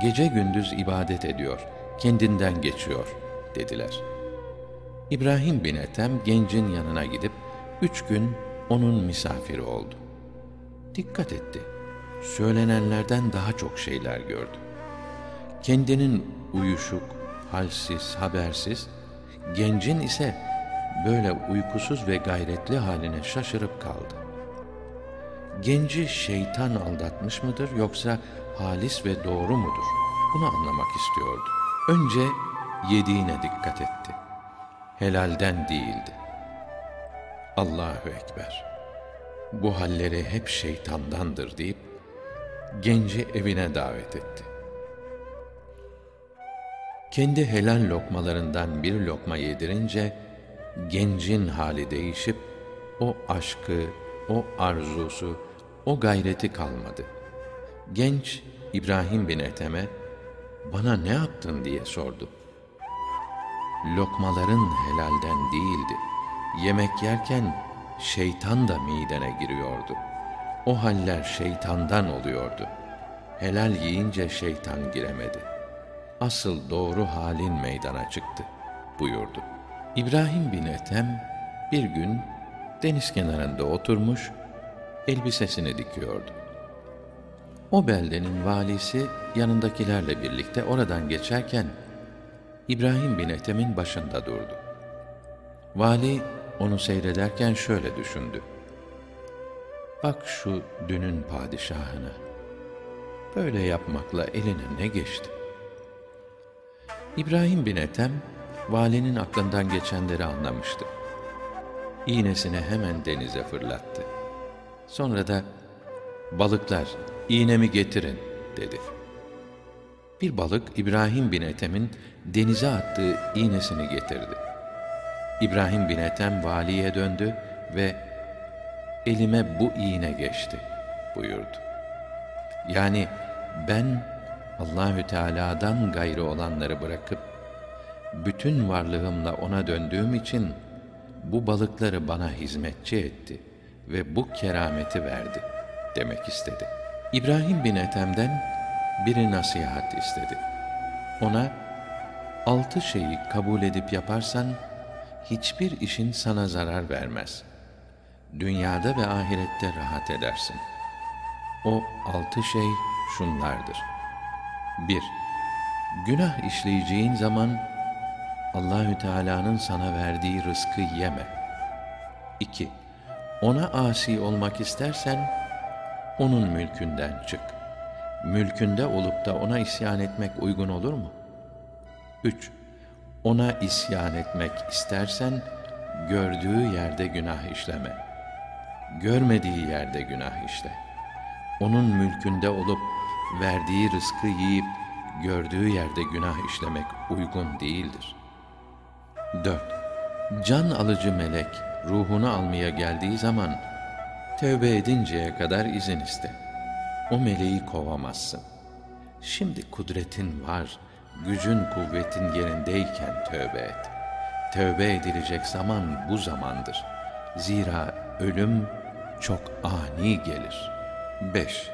Gece gündüz ibadet ediyor, kendinden geçiyor dediler. İbrahim bin Ethem gencin yanına gidip üç gün onun misafiri oldu. Dikkat etti. Söylenenlerden daha çok şeyler gördü. Kendinin uyuşuk, halsiz, habersiz, gencin ise böyle uykusuz ve gayretli haline şaşırıp kaldı. Genci şeytan aldatmış mıdır yoksa halis ve doğru mudur? Bunu anlamak istiyordu. Önce yediğine dikkat etti. Helalden değildi. Allahu Ekber. Bu halleri hep şeytandandır deyip genci evine davet etti. Kendi helal lokmalarından bir lokma yedirince gencin hali değişip o aşkı, o arzusu, o gayreti kalmadı. Genç İbrahim bin Ethem'e bana ne yaptın diye sordu. Lokmaların helalden değildi. Yemek yerken şeytan da midene giriyordu. O haller şeytandan oluyordu. Helal yiyince şeytan giremedi. Asıl doğru halin meydana çıktı buyurdu. İbrahim bin Ethem bir gün deniz kenarında oturmuş elbisesini dikiyordu. O beldenin valisi yanındakilerle birlikte oradan geçerken İbrahim bin Ethem'in başında durdu. Vali onu seyrederken şöyle düşündü. Bak şu dünün padişahına. Böyle yapmakla eline ne geçti? İbrahim bin Ethem, valinin aklından geçenleri anlamıştı. İğnesini hemen denize fırlattı. Sonra da, balıklar, iğnemi getirin, dedi. Bir balık İbrahim bin Ethem'in denize attığı iğnesini getirdi. İbrahim bin Ethem valiye döndü ve elime bu iğne geçti buyurdu. Yani ben Allahü Teala'dan gayrı olanları bırakıp bütün varlığımla ona döndüğüm için bu balıkları bana hizmetçi etti ve bu kerameti verdi demek istedi. İbrahim bin Ethem'den biri nasihat istedi. Ona altı şeyi kabul edip yaparsan hiçbir işin sana zarar vermez. Dünyada ve ahirette rahat edersin. O altı şey şunlardır. 1. Günah işleyeceğin zaman Allahü Teala'nın sana verdiği rızkı yeme. 2. Ona asi olmak istersen onun mülkünden çık. Mülkünde olup da ona isyan etmek uygun olur mu? 3. Ona isyan etmek istersen gördüğü yerde günah işleme. Görmediği yerde günah işle. Onun mülkünde olup verdiği rızkı yiyip gördüğü yerde günah işlemek uygun değildir. 4. Can alıcı melek ruhunu almaya geldiği zaman tövbe edinceye kadar izin iste. O meleği kovamazsın. Şimdi kudretin var, gücün kuvvetin yerindeyken tövbe et. Tövbe edilecek zaman bu zamandır. Zira ölüm çok ani gelir. 5.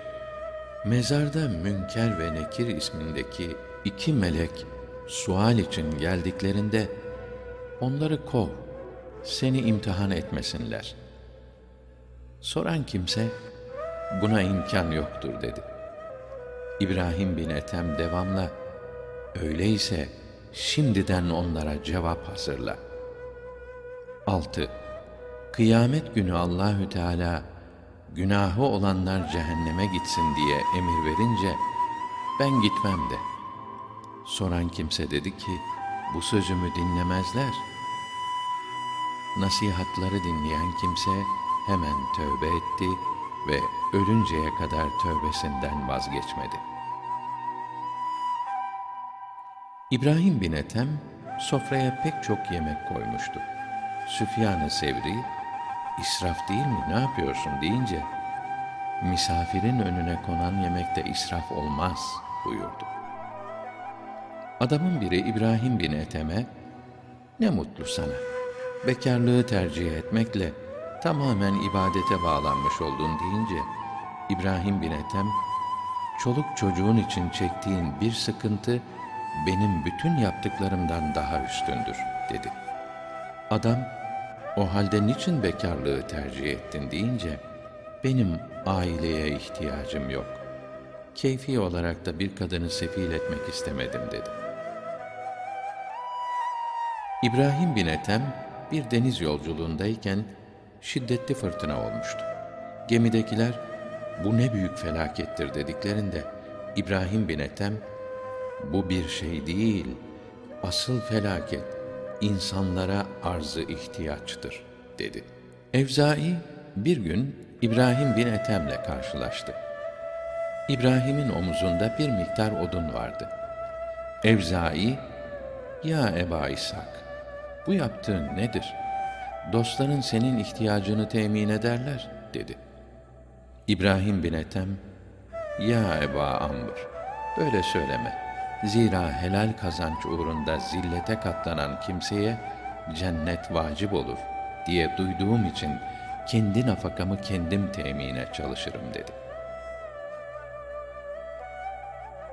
Mezarda Münker ve Nekir ismindeki iki melek sual için geldiklerinde onları kov, seni imtihan etmesinler. Soran kimse buna imkan yoktur dedi. İbrahim bin Ethem devamla öyleyse şimdiden onlara cevap hazırla. 6. Kıyamet günü Allahü Teala günahı olanlar cehenneme gitsin diye emir verince ben gitmem de. Soran kimse dedi ki bu sözümü dinlemezler. Nasihatları dinleyen kimse hemen tövbe etti ve ölünceye kadar tövbesinden vazgeçmedi. İbrahim bin Ethem sofraya pek çok yemek koymuştu. Süfyan-ı Sevri israf değil mi ne yapıyorsun deyince misafirin önüne konan yemekte israf olmaz buyurdu. Adamın biri İbrahim bin Ethem'e, ne mutlu sana. Bekarlığı tercih etmekle tamamen ibadete bağlanmış oldun deyince, İbrahim bin Ethem, çoluk çocuğun için çektiğin bir sıkıntı, benim bütün yaptıklarımdan daha üstündür, dedi. Adam, o halde niçin bekarlığı tercih ettin deyince, benim aileye ihtiyacım yok. Keyfi olarak da bir kadını sefil etmek istemedim dedi. İbrahim bin Ethem bir deniz yolculuğundayken şiddetli fırtına olmuştu. Gemidekiler bu ne büyük felakettir dediklerinde İbrahim bin Ethem bu bir şey değil, asıl felaket insanlara arzı ihtiyaçtır dedi. Evzai bir gün İbrahim bin Ethem'le karşılaştı. İbrahim'in omuzunda bir miktar odun vardı. Evzai, ya Eba İshak, bu yaptığın nedir? Dostların senin ihtiyacını temin ederler, dedi. İbrahim bin Ethem, ya Eba Amr, böyle söyleme. Zira helal kazanç uğrunda zillete katlanan kimseye cennet vacip olur diye duyduğum için kendi nafakamı kendim temine çalışırım dedi.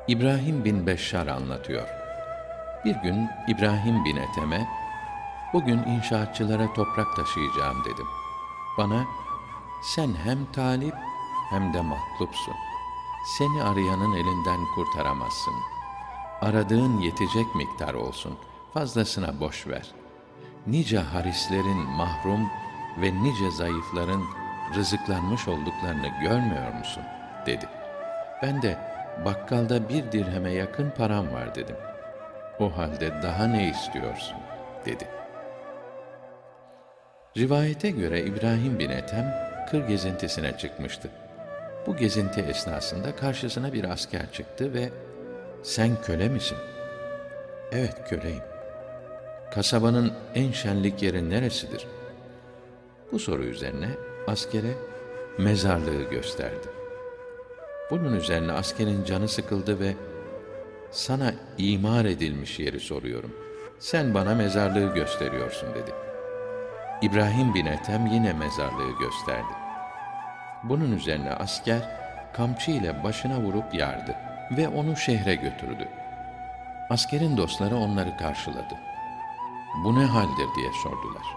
İbrahim bin Beşşar anlatıyor. Bir gün İbrahim bin Ethem'e, bugün inşaatçılara toprak taşıyacağım dedim. Bana, sen hem talip hem de matlupsun. Seni arayanın elinden kurtaramazsın. Aradığın yetecek miktar olsun, fazlasına boş ver. Nice harislerin mahrum ve nice zayıfların rızıklanmış olduklarını görmüyor musun? dedi. Ben de bakkalda bir dirheme yakın param var dedim. O halde daha ne istiyorsun? dedi. Rivayete göre İbrahim bin Ethem kır gezintisine çıkmıştı. Bu gezinti esnasında karşısına bir asker çıktı ve sen köle misin? Evet köleyim. Kasabanın en şenlik yeri neresidir? Bu soru üzerine askere mezarlığı gösterdi. Bunun üzerine askerin canı sıkıldı ve sana imar edilmiş yeri soruyorum. Sen bana mezarlığı gösteriyorsun dedi. İbrahim bin Ethem yine mezarlığı gösterdi. Bunun üzerine asker kamçı ile başına vurup yardı ve onu şehre götürdü. Askerin dostları onları karşıladı. Bu ne haldir diye sordular.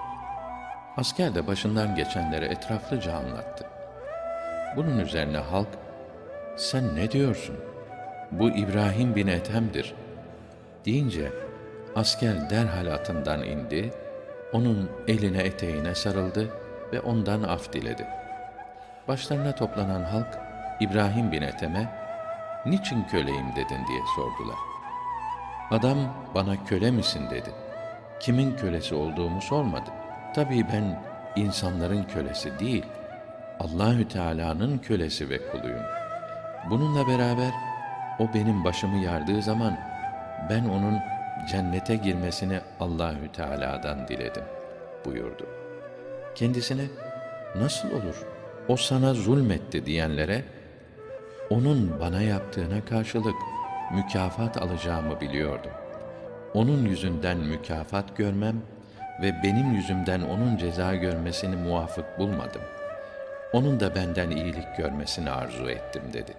Asker de başından geçenleri etraflıca anlattı. Bunun üzerine halk, sen ne diyorsun? Bu İbrahim bin Ethem'dir. Deyince, asker derhal atından indi, onun eline eteğine sarıldı ve ondan af diledi. Başlarına toplanan halk, İbrahim bin Ethem'e, niçin köleyim dedin diye sordular. Adam bana köle misin dedi. Kimin kölesi olduğumu sormadı. Tabii ben insanların kölesi değil, Allahü Teala'nın kölesi ve kuluyum. Bununla beraber o benim başımı yardığı zaman ben onun cennete girmesini Allahü Teala'dan diledim buyurdu. Kendisine nasıl olur? O sana zulmetti diyenlere onun bana yaptığına karşılık mükafat alacağımı biliyordum. Onun yüzünden mükafat görmem ve benim yüzümden onun ceza görmesini muvafık bulmadım. Onun da benden iyilik görmesini arzu ettim dedi.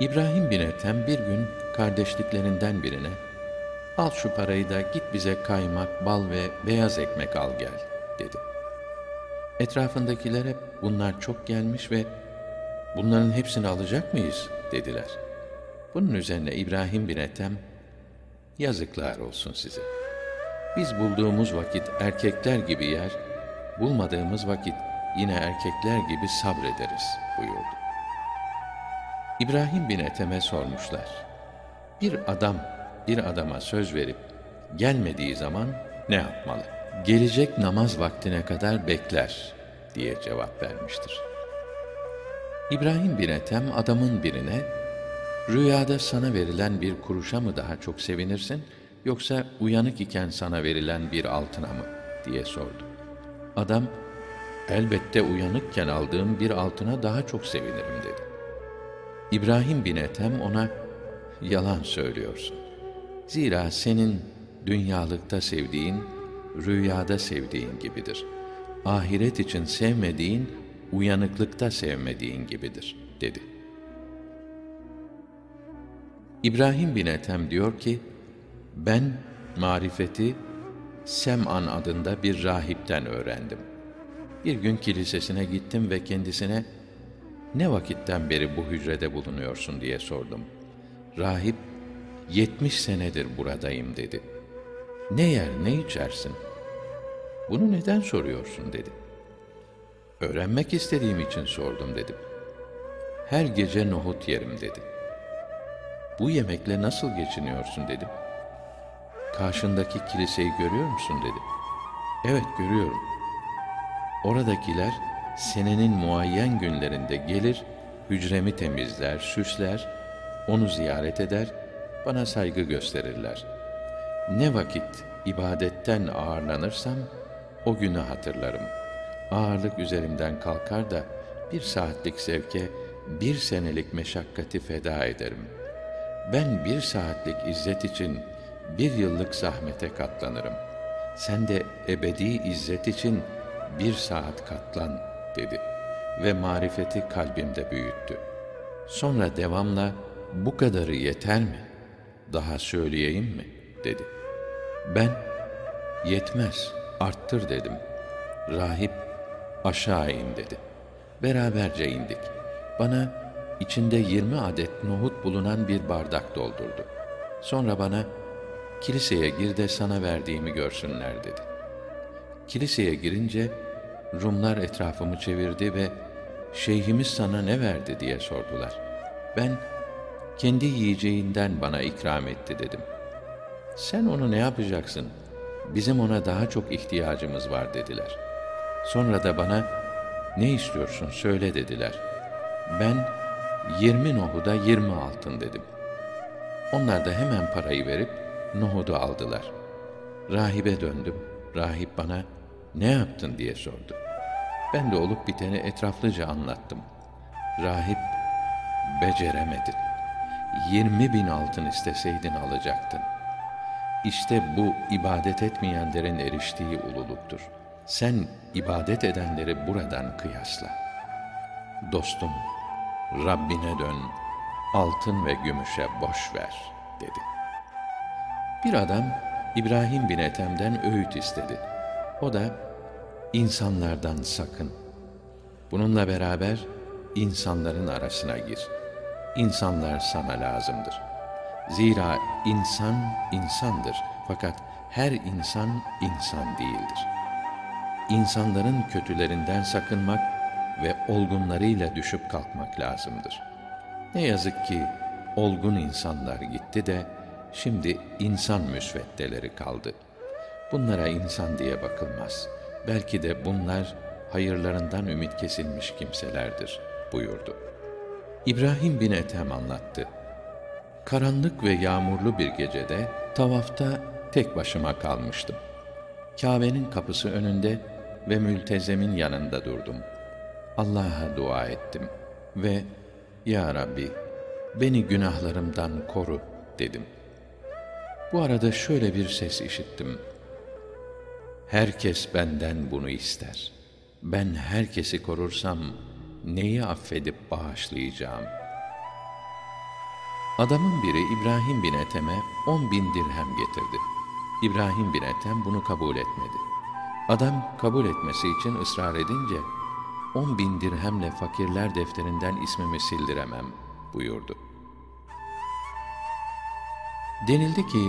İbrahim bin Ethem bir gün kardeşliklerinden birine al şu parayı da git bize kaymak, bal ve beyaz ekmek al gel dedi. Etrafındakiler hep bunlar çok gelmiş ve bunların hepsini alacak mıyız dediler. Bunun üzerine İbrahim bin Ethem Yazıklar olsun size. Biz bulduğumuz vakit erkekler gibi yer, bulmadığımız vakit yine erkekler gibi sabrederiz buyurdu. İbrahim bin Ethem'e sormuşlar. Bir adam bir adama söz verip gelmediği zaman ne yapmalı? Gelecek namaz vaktine kadar bekler diye cevap vermiştir. İbrahim bin Ethem adamın birine Rüyada sana verilen bir kuruşa mı daha çok sevinirsin, yoksa uyanık iken sana verilen bir altına mı? diye sordu. Adam, elbette uyanıkken aldığım bir altına daha çok sevinirim dedi. İbrahim bin Ethem ona, yalan söylüyorsun. Zira senin dünyalıkta sevdiğin, rüyada sevdiğin gibidir. Ahiret için sevmediğin, uyanıklıkta sevmediğin gibidir, dedi. İbrahim bin Ethem diyor ki, ben marifeti Sem'an adında bir rahipten öğrendim. Bir gün kilisesine gittim ve kendisine ne vakitten beri bu hücrede bulunuyorsun diye sordum. Rahip, yetmiş senedir buradayım dedi. Ne yer ne içersin? Bunu neden soruyorsun dedi. Öğrenmek istediğim için sordum dedim. Her gece nohut yerim dedi. Bu yemekle nasıl geçiniyorsun dedim. Karşındaki kiliseyi görüyor musun dedi. Evet görüyorum. Oradakiler senenin muayyen günlerinde gelir, hücremi temizler, süsler, onu ziyaret eder, bana saygı gösterirler. Ne vakit ibadetten ağırlanırsam, o günü hatırlarım. Ağırlık üzerimden kalkar da, bir saatlik zevke, bir senelik meşakkati feda ederim. Ben bir saatlik izzet için, bir yıllık zahmete katlanırım. Sen de ebedi izzet için bir saat katlan dedi ve marifeti kalbimde büyüttü. Sonra devamla bu kadarı yeter mi? Daha söyleyeyim mi? dedi. Ben yetmez, arttır dedim. Rahip aşağı in dedi. Beraberce indik. Bana içinde yirmi adet nohut bulunan bir bardak doldurdu. Sonra bana kiliseye gir de sana verdiğimi görsünler dedi. Kiliseye girince Rumlar etrafımı çevirdi ve şeyhimiz sana ne verdi diye sordular. Ben kendi yiyeceğinden bana ikram etti dedim. Sen onu ne yapacaksın? Bizim ona daha çok ihtiyacımız var dediler. Sonra da bana ne istiyorsun söyle dediler. Ben yirmi nohuda yirmi altın dedim. Onlar da hemen parayı verip nohudu aldılar. Rahibe döndüm. Rahip bana ne yaptın diye sordu. Ben de olup biteni etraflıca anlattım. Rahip, beceremedin. Yirmi bin altın isteseydin alacaktın. İşte bu ibadet etmeyenlerin eriştiği ululuktur. Sen ibadet edenleri buradan kıyasla. Dostum, Rabbine dön, altın ve gümüşe boş ver, dedi. Bir adam, İbrahim bin Ethem'den öğüt istedi. O da, insanlardan sakın. Bununla beraber, insanların arasına gir. İnsanlar sana lazımdır. Zira insan, insandır. Fakat her insan, insan değildir. İnsanların kötülerinden sakınmak ve olgunlarıyla düşüp kalkmak lazımdır. Ne yazık ki, olgun insanlar gitti de, şimdi insan müsveddeleri kaldı. Bunlara insan diye bakılmaz. Belki de bunlar hayırlarından ümit kesilmiş kimselerdir buyurdu. İbrahim bin Ethem anlattı. Karanlık ve yağmurlu bir gecede tavafta tek başıma kalmıştım. Kâbe'nin kapısı önünde ve mültezemin yanında durdum. Allah'a dua ettim ve Ya Rabbi beni günahlarımdan koru dedim.'' Bu arada şöyle bir ses işittim. Herkes benden bunu ister. Ben herkesi korursam neyi affedip bağışlayacağım? Adamın biri İbrahim bin Ethem'e on bin dirhem getirdi. İbrahim bin Ethem bunu kabul etmedi. Adam kabul etmesi için ısrar edince, on bin dirhemle fakirler defterinden ismimi sildiremem buyurdu. Denildi ki,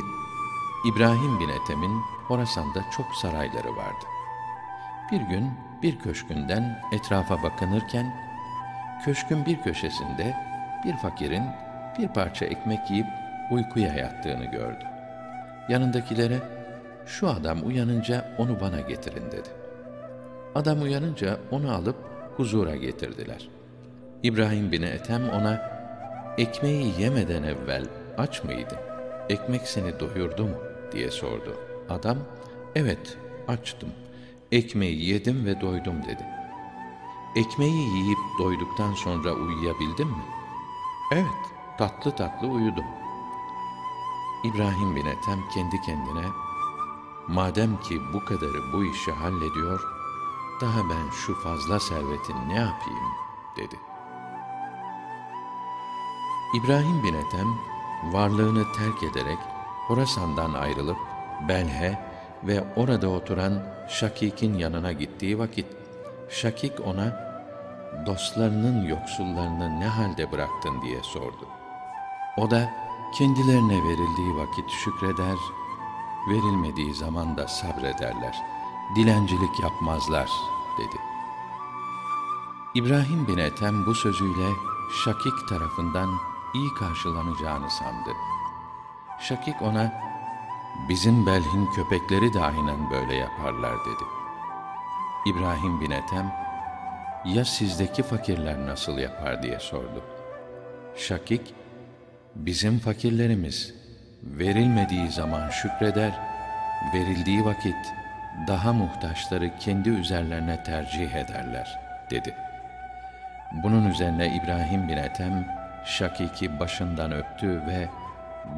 İbrahim bin Ethem'in Horasan'da çok sarayları vardı. Bir gün bir köşkünden etrafa bakınırken, köşkün bir köşesinde bir fakirin bir parça ekmek yiyip uykuya yattığını gördü. Yanındakilere, şu adam uyanınca onu bana getirin dedi. Adam uyanınca onu alıp huzura getirdiler. İbrahim bin Ethem ona, ekmeği yemeden evvel aç mıydın? Ekmek seni doyurdu mu? diye sordu. Adam, evet açtım. Ekmeği yedim ve doydum dedi. Ekmeği yiyip doyduktan sonra uyuyabildin mi? Evet, tatlı tatlı uyudum. İbrahim bin Ethem kendi kendine, madem ki bu kadarı bu işi hallediyor, daha ben şu fazla servetin ne yapayım, dedi. İbrahim bin Ethem, varlığını terk ederek, Horasan'dan ayrılıp, Belhe ve orada oturan Şakik'in yanına gittiği vakit, Şakik ona, dostlarının yoksullarını ne halde bıraktın diye sordu. O da, kendilerine verildiği vakit şükreder, verilmediği zaman da sabrederler. Dilencilik yapmazlar, dedi. İbrahim bin Ethem bu sözüyle Şakik tarafından iyi karşılanacağını sandı. Şakik ona, bizim Belh'in köpekleri de aynen böyle yaparlar dedi. İbrahim bin Ethem, ya sizdeki fakirler nasıl yapar diye sordu. Şakik, bizim fakirlerimiz verilmediği zaman şükreder, verildiği vakit daha muhtaçları kendi üzerlerine tercih ederler, dedi. Bunun üzerine İbrahim bin Ethem, Şakik'i başından öptü ve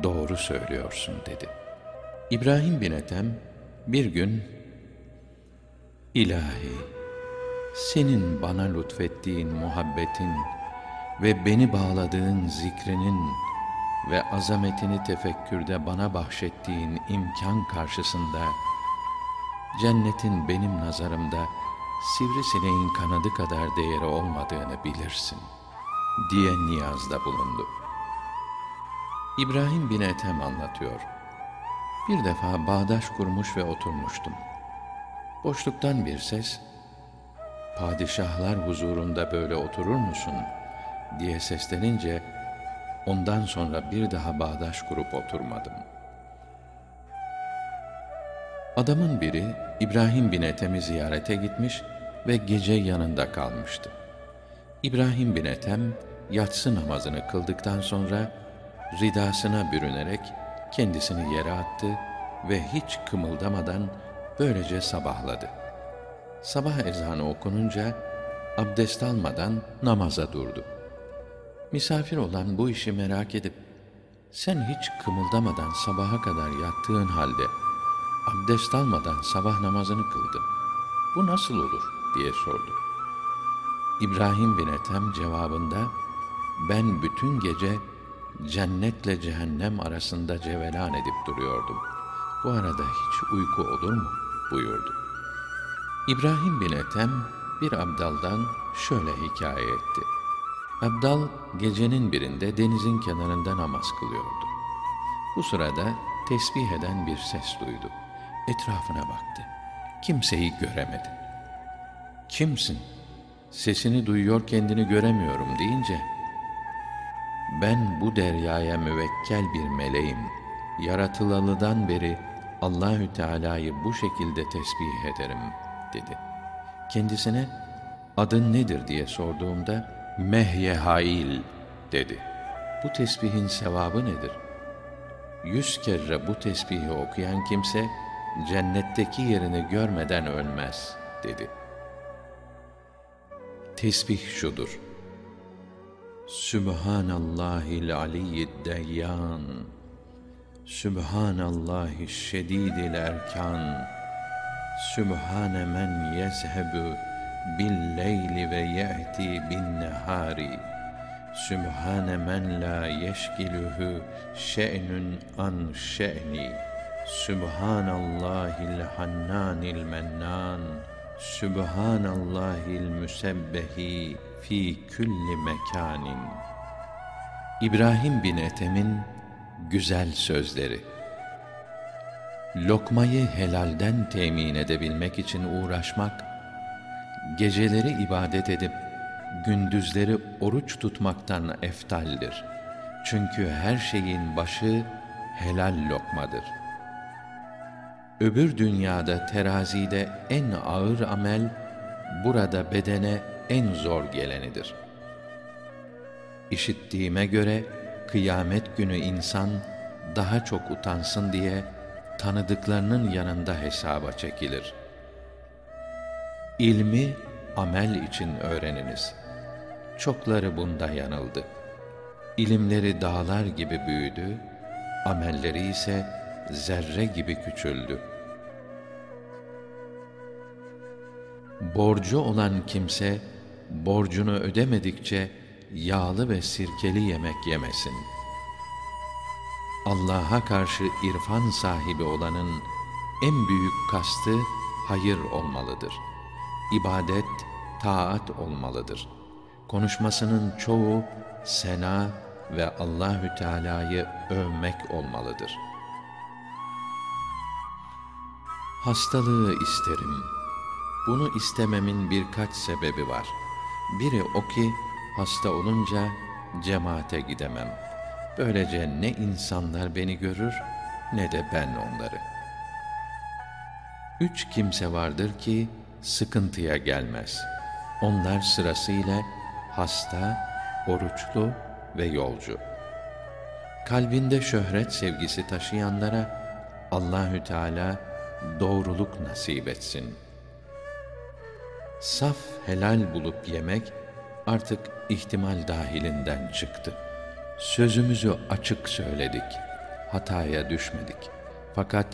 doğru söylüyorsun dedi. İbrahim bin Ethem bir gün İlahi senin bana lütfettiğin muhabbetin ve beni bağladığın zikrinin ve azametini tefekkürde bana bahşettiğin imkan karşısında cennetin benim nazarımda sivrisineğin kanadı kadar değeri olmadığını bilirsin diye niyazda bulundu. İbrahim bin Ethem anlatıyor. Bir defa bağdaş kurmuş ve oturmuştum. Boşluktan bir ses, padişahlar huzurunda böyle oturur musun? diye seslenince, ondan sonra bir daha bağdaş kurup oturmadım. Adamın biri, İbrahim bin Ethem'i ziyarete gitmiş ve gece yanında kalmıştı. İbrahim bin Ethem, yatsı namazını kıldıktan sonra, ridasına bürünerek kendisini yere attı ve hiç kımıldamadan böylece sabahladı. Sabah ezanı okununca abdest almadan namaza durdu. Misafir olan bu işi merak edip sen hiç kımıldamadan sabaha kadar yattığın halde abdest almadan sabah namazını kıldın. Bu nasıl olur diye sordu. İbrahim bin Ethem cevabında ben bütün gece cennetle cehennem arasında cevelan edip duruyordum. Bu arada hiç uyku olur mu? buyurdu. İbrahim bin Ethem bir abdaldan şöyle hikaye etti. Abdal gecenin birinde denizin kenarında namaz kılıyordu. Bu sırada tesbih eden bir ses duydu. Etrafına baktı. Kimseyi göremedi. Kimsin? Sesini duyuyor kendini göremiyorum deyince ben bu deryaya müvekkel bir meleğim. Yaratılalıdan beri Allahü Teala'yı bu şekilde tesbih ederim dedi. Kendisine adın nedir diye sorduğumda Mehye Hail dedi. Bu tesbihin sevabı nedir? Yüz kere bu tesbihi okuyan kimse cennetteki yerini görmeden ölmez dedi. Tesbih şudur. Sübhanallahil aliyyid deyyan. Sübhanallahi şedidil erkan. Sübhane men yezhebu bil leyli ve ye'ti bin nehari. Sübhane men la yeşkiluhu şe'nun an şe'ni. Sübhanallahil hannanil mennan. Sübhanallahil müsebbehi fi külli mekanin. İbrahim bin Ethem'in güzel sözleri. Lokmayı helalden temin edebilmek için uğraşmak, geceleri ibadet edip gündüzleri oruç tutmaktan eftaldir. Çünkü her şeyin başı helal lokmadır. Öbür dünyada terazide en ağır amel, burada bedene en zor gelenidir. İşittiğime göre kıyamet günü insan daha çok utansın diye tanıdıklarının yanında hesaba çekilir. İlmi amel için öğreniniz. Çokları bunda yanıldı. İlimleri dağlar gibi büyüdü, amelleri ise zerre gibi küçüldü. Borcu olan kimse borcunu ödemedikçe yağlı ve sirkeli yemek yemesin. Allah'a karşı irfan sahibi olanın en büyük kastı hayır olmalıdır. İbadet, taat olmalıdır. Konuşmasının çoğu sena ve Allahü Teala'yı övmek olmalıdır. Hastalığı isterim. Bunu istememin birkaç sebebi var. Biri o ki hasta olunca cemaate gidemem. Böylece ne insanlar beni görür ne de ben onları. Üç kimse vardır ki sıkıntıya gelmez. Onlar sırasıyla hasta, oruçlu ve yolcu. Kalbinde şöhret sevgisi taşıyanlara Allahü Teala doğruluk nasip etsin. Saf helal bulup yemek artık ihtimal dahilinden çıktı. Sözümüzü açık söyledik. Hataya düşmedik. Fakat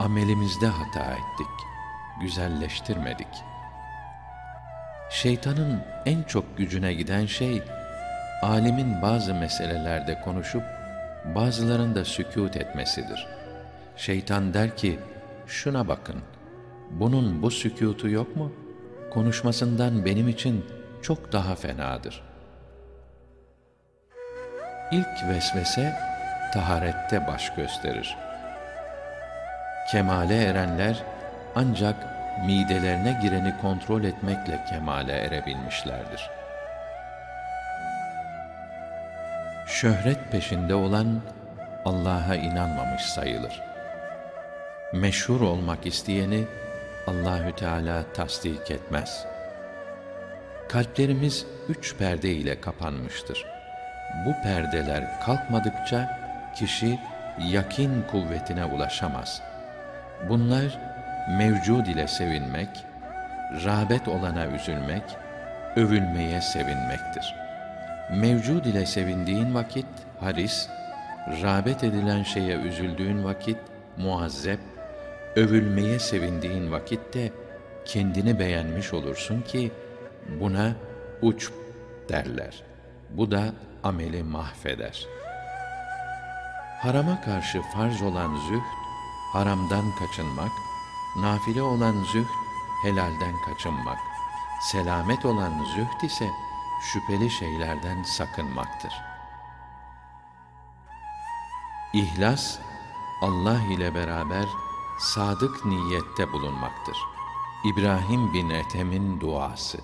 amelimizde hata ettik. Güzelleştirmedik. Şeytanın en çok gücüne giden şey alimin bazı meselelerde konuşup bazılarında sükût etmesidir. Şeytan der ki, şuna bakın, bunun bu sükûtu yok mu? Konuşmasından benim için çok daha fenadır. İlk vesvese, taharette baş gösterir. Kemale erenler, ancak midelerine gireni kontrol etmekle kemale erebilmişlerdir.'' şöhret peşinde olan Allah'a inanmamış sayılır. Meşhur olmak isteyeni Allahü Teala tasdik etmez. Kalplerimiz üç perde ile kapanmıştır. Bu perdeler kalkmadıkça kişi yakin kuvvetine ulaşamaz. Bunlar mevcud ile sevinmek, rağbet olana üzülmek, övülmeye sevinmektir.'' Mevcud ile sevindiğin vakit haris, rağbet edilen şeye üzüldüğün vakit muazzep, övülmeye sevindiğin vakitte kendini beğenmiş olursun ki buna uç derler. Bu da ameli mahveder. Harama karşı farz olan zühd, haramdan kaçınmak, nafile olan zühd, helalden kaçınmak, selamet olan zühd ise şüpheli şeylerden sakınmaktır. İhlas, Allah ile beraber sadık niyette bulunmaktır. İbrahim bin Ethem'in duası.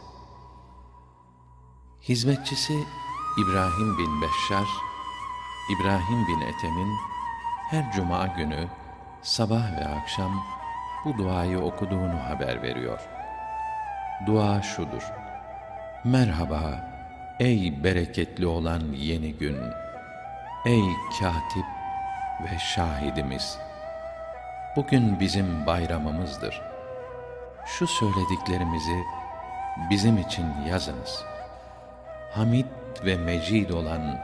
Hizmetçisi İbrahim bin Beşşar, İbrahim bin Ethem'in her cuma günü sabah ve akşam bu duayı okuduğunu haber veriyor. Dua şudur: Merhaba ey bereketli olan yeni gün. Ey katip ve şahidimiz. Bugün bizim bayramımızdır. Şu söylediklerimizi bizim için yazınız. Hamid ve mecid olan,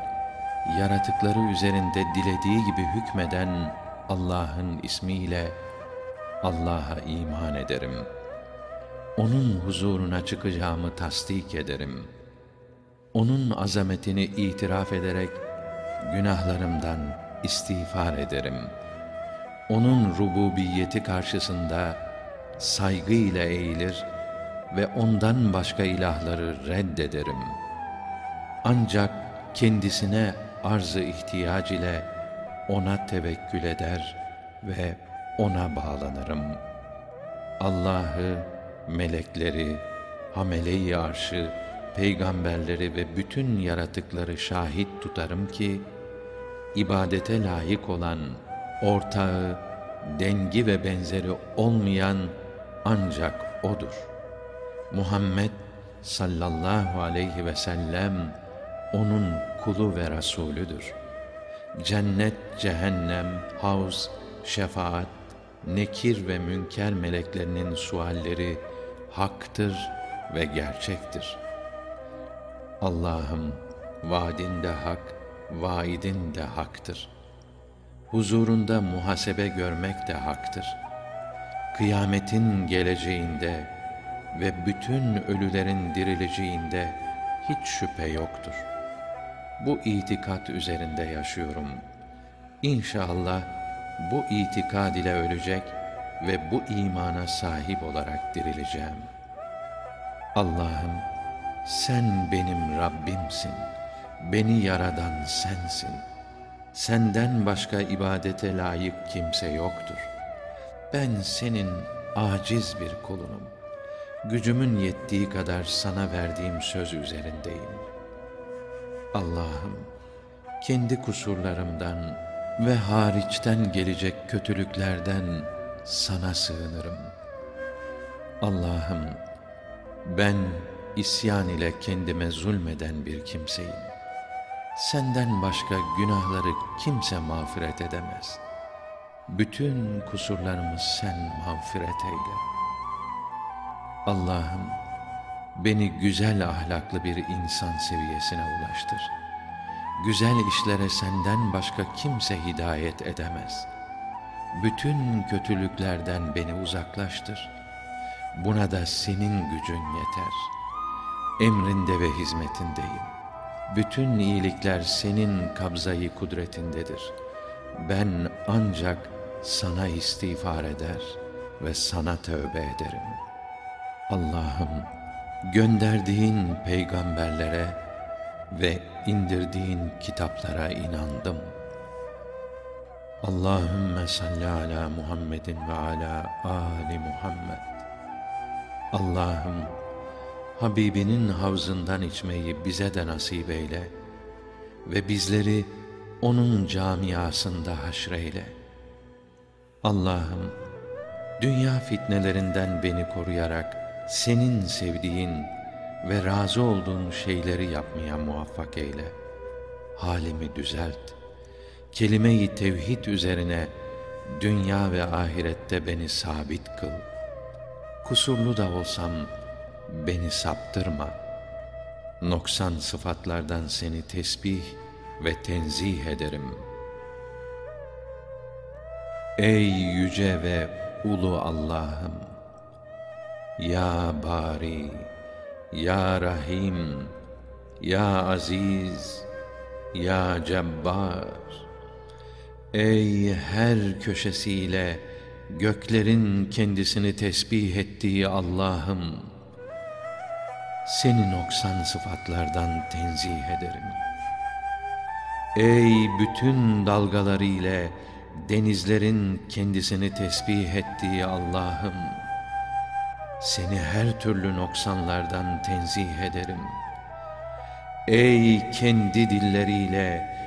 yaratıkları üzerinde dilediği gibi hükmeden Allah'ın ismiyle Allah'a iman ederim.'' onun huzuruna çıkacağımı tasdik ederim. Onun azametini itiraf ederek günahlarımdan istiğfar ederim. Onun rububiyeti karşısında saygıyla eğilir ve ondan başka ilahları reddederim. Ancak kendisine arz-ı ihtiyac ile ona tevekkül eder ve ona bağlanırım. Allah'ı melekleri, hamele-i arşı, peygamberleri ve bütün yaratıkları şahit tutarım ki, ibadete layık olan, ortağı, dengi ve benzeri olmayan ancak O'dur. Muhammed sallallahu aleyhi ve sellem, O'nun kulu ve Rasulüdür. Cennet, cehennem, havz, şefaat, nekir ve münker meleklerinin sualleri haktır ve gerçektir. Allah'ım vaadin de hak, vaidin de haktır. Huzurunda muhasebe görmek de haktır. Kıyametin geleceğinde ve bütün ölülerin dirileceğinde hiç şüphe yoktur. Bu itikat üzerinde yaşıyorum. İnşallah bu itikad ile ölecek ve bu imana sahip olarak dirileceğim. Allah'ım sen benim Rabbimsin. Beni yaradan sensin. Senden başka ibadete layık kimse yoktur. Ben senin aciz bir kulunum. Gücümün yettiği kadar sana verdiğim söz üzerindeyim. Allah'ım kendi kusurlarımdan ve hariçten gelecek kötülüklerden sana sığınırım. Allah'ım ben isyan ile kendime zulmeden bir kimseyim. Senden başka günahları kimse mağfiret edemez. Bütün kusurlarımı sen mağfiret eyle. Allah'ım beni güzel ahlaklı bir insan seviyesine ulaştır. Güzel işlere senden başka kimse hidayet edemez. Bütün kötülüklerden beni uzaklaştır. Buna da senin gücün yeter.'' emrinde ve hizmetindeyim. Bütün iyilikler senin kabzayı kudretindedir. Ben ancak sana istiğfar eder ve sana tövbe ederim. Allah'ım gönderdiğin peygamberlere ve indirdiğin kitaplara inandım. Allahümme salli ala Muhammedin ve ala ali Muhammed. Allah'ım Habibinin havzından içmeyi bize de nasip eyle ve bizleri onun camiasında haşreyle. Allah'ım, dünya fitnelerinden beni koruyarak senin sevdiğin ve razı olduğun şeyleri yapmaya muvaffak eyle. Halimi düzelt. Kelime-i tevhid üzerine dünya ve ahirette beni sabit kıl. Kusurlu da olsam, beni saptırma. Noksan sıfatlardan seni tesbih ve tenzih ederim. Ey yüce ve ulu Allah'ım! Ya Bari, Ya Rahim, Ya Aziz, Ya Cebbar! Ey her köşesiyle göklerin kendisini tesbih ettiği Allah'ım! Seni noksan sıfatlardan tenzih ederim. Ey bütün dalgaları ile denizlerin kendisini tesbih ettiği Allah'ım, seni her türlü noksanlardan tenzih ederim. Ey kendi dilleriyle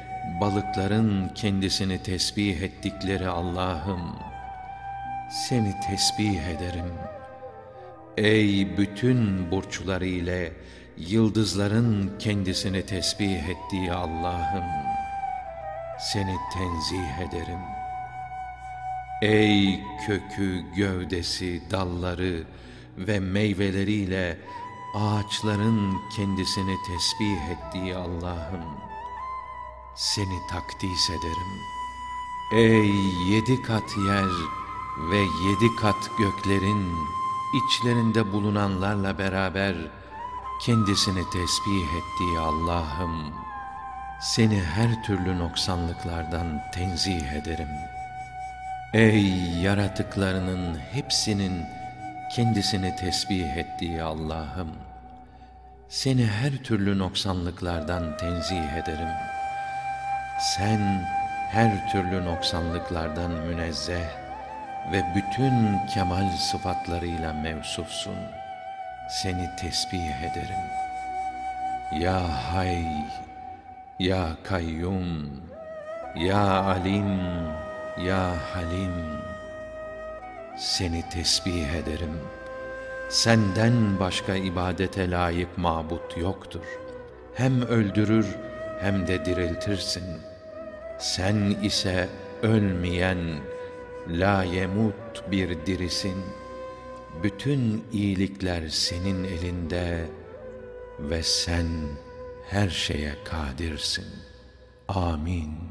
balıkların kendisini tesbih ettikleri Allah'ım, seni tesbih ederim.'' Ey bütün burçları ile yıldızların kendisini tesbih ettiği Allah'ım, seni tenzih ederim. Ey kökü, gövdesi, dalları ve meyveleriyle ağaçların kendisini tesbih ettiği Allah'ım, seni takdis ederim. Ey yedi kat yer ve yedi kat göklerin içlerinde bulunanlarla beraber kendisini tesbih ettiği Allah'ım, seni her türlü noksanlıklardan tenzih ederim. Ey yaratıklarının hepsinin kendisini tesbih ettiği Allah'ım, seni her türlü noksanlıklardan tenzih ederim. Sen her türlü noksanlıklardan münezzeh, ve bütün kemal sıfatlarıyla mevsufsun. Seni tesbih ederim. Ya Hay, Ya Kayyum, Ya Alim, Ya Halim. Seni tesbih ederim. Senden başka ibadete layık mabut yoktur. Hem öldürür hem de diriltirsin. Sen ise ölmeyen, la yemut bir dirisin, bütün iyilikler senin elinde ve sen her şeye kadirsin. Amin.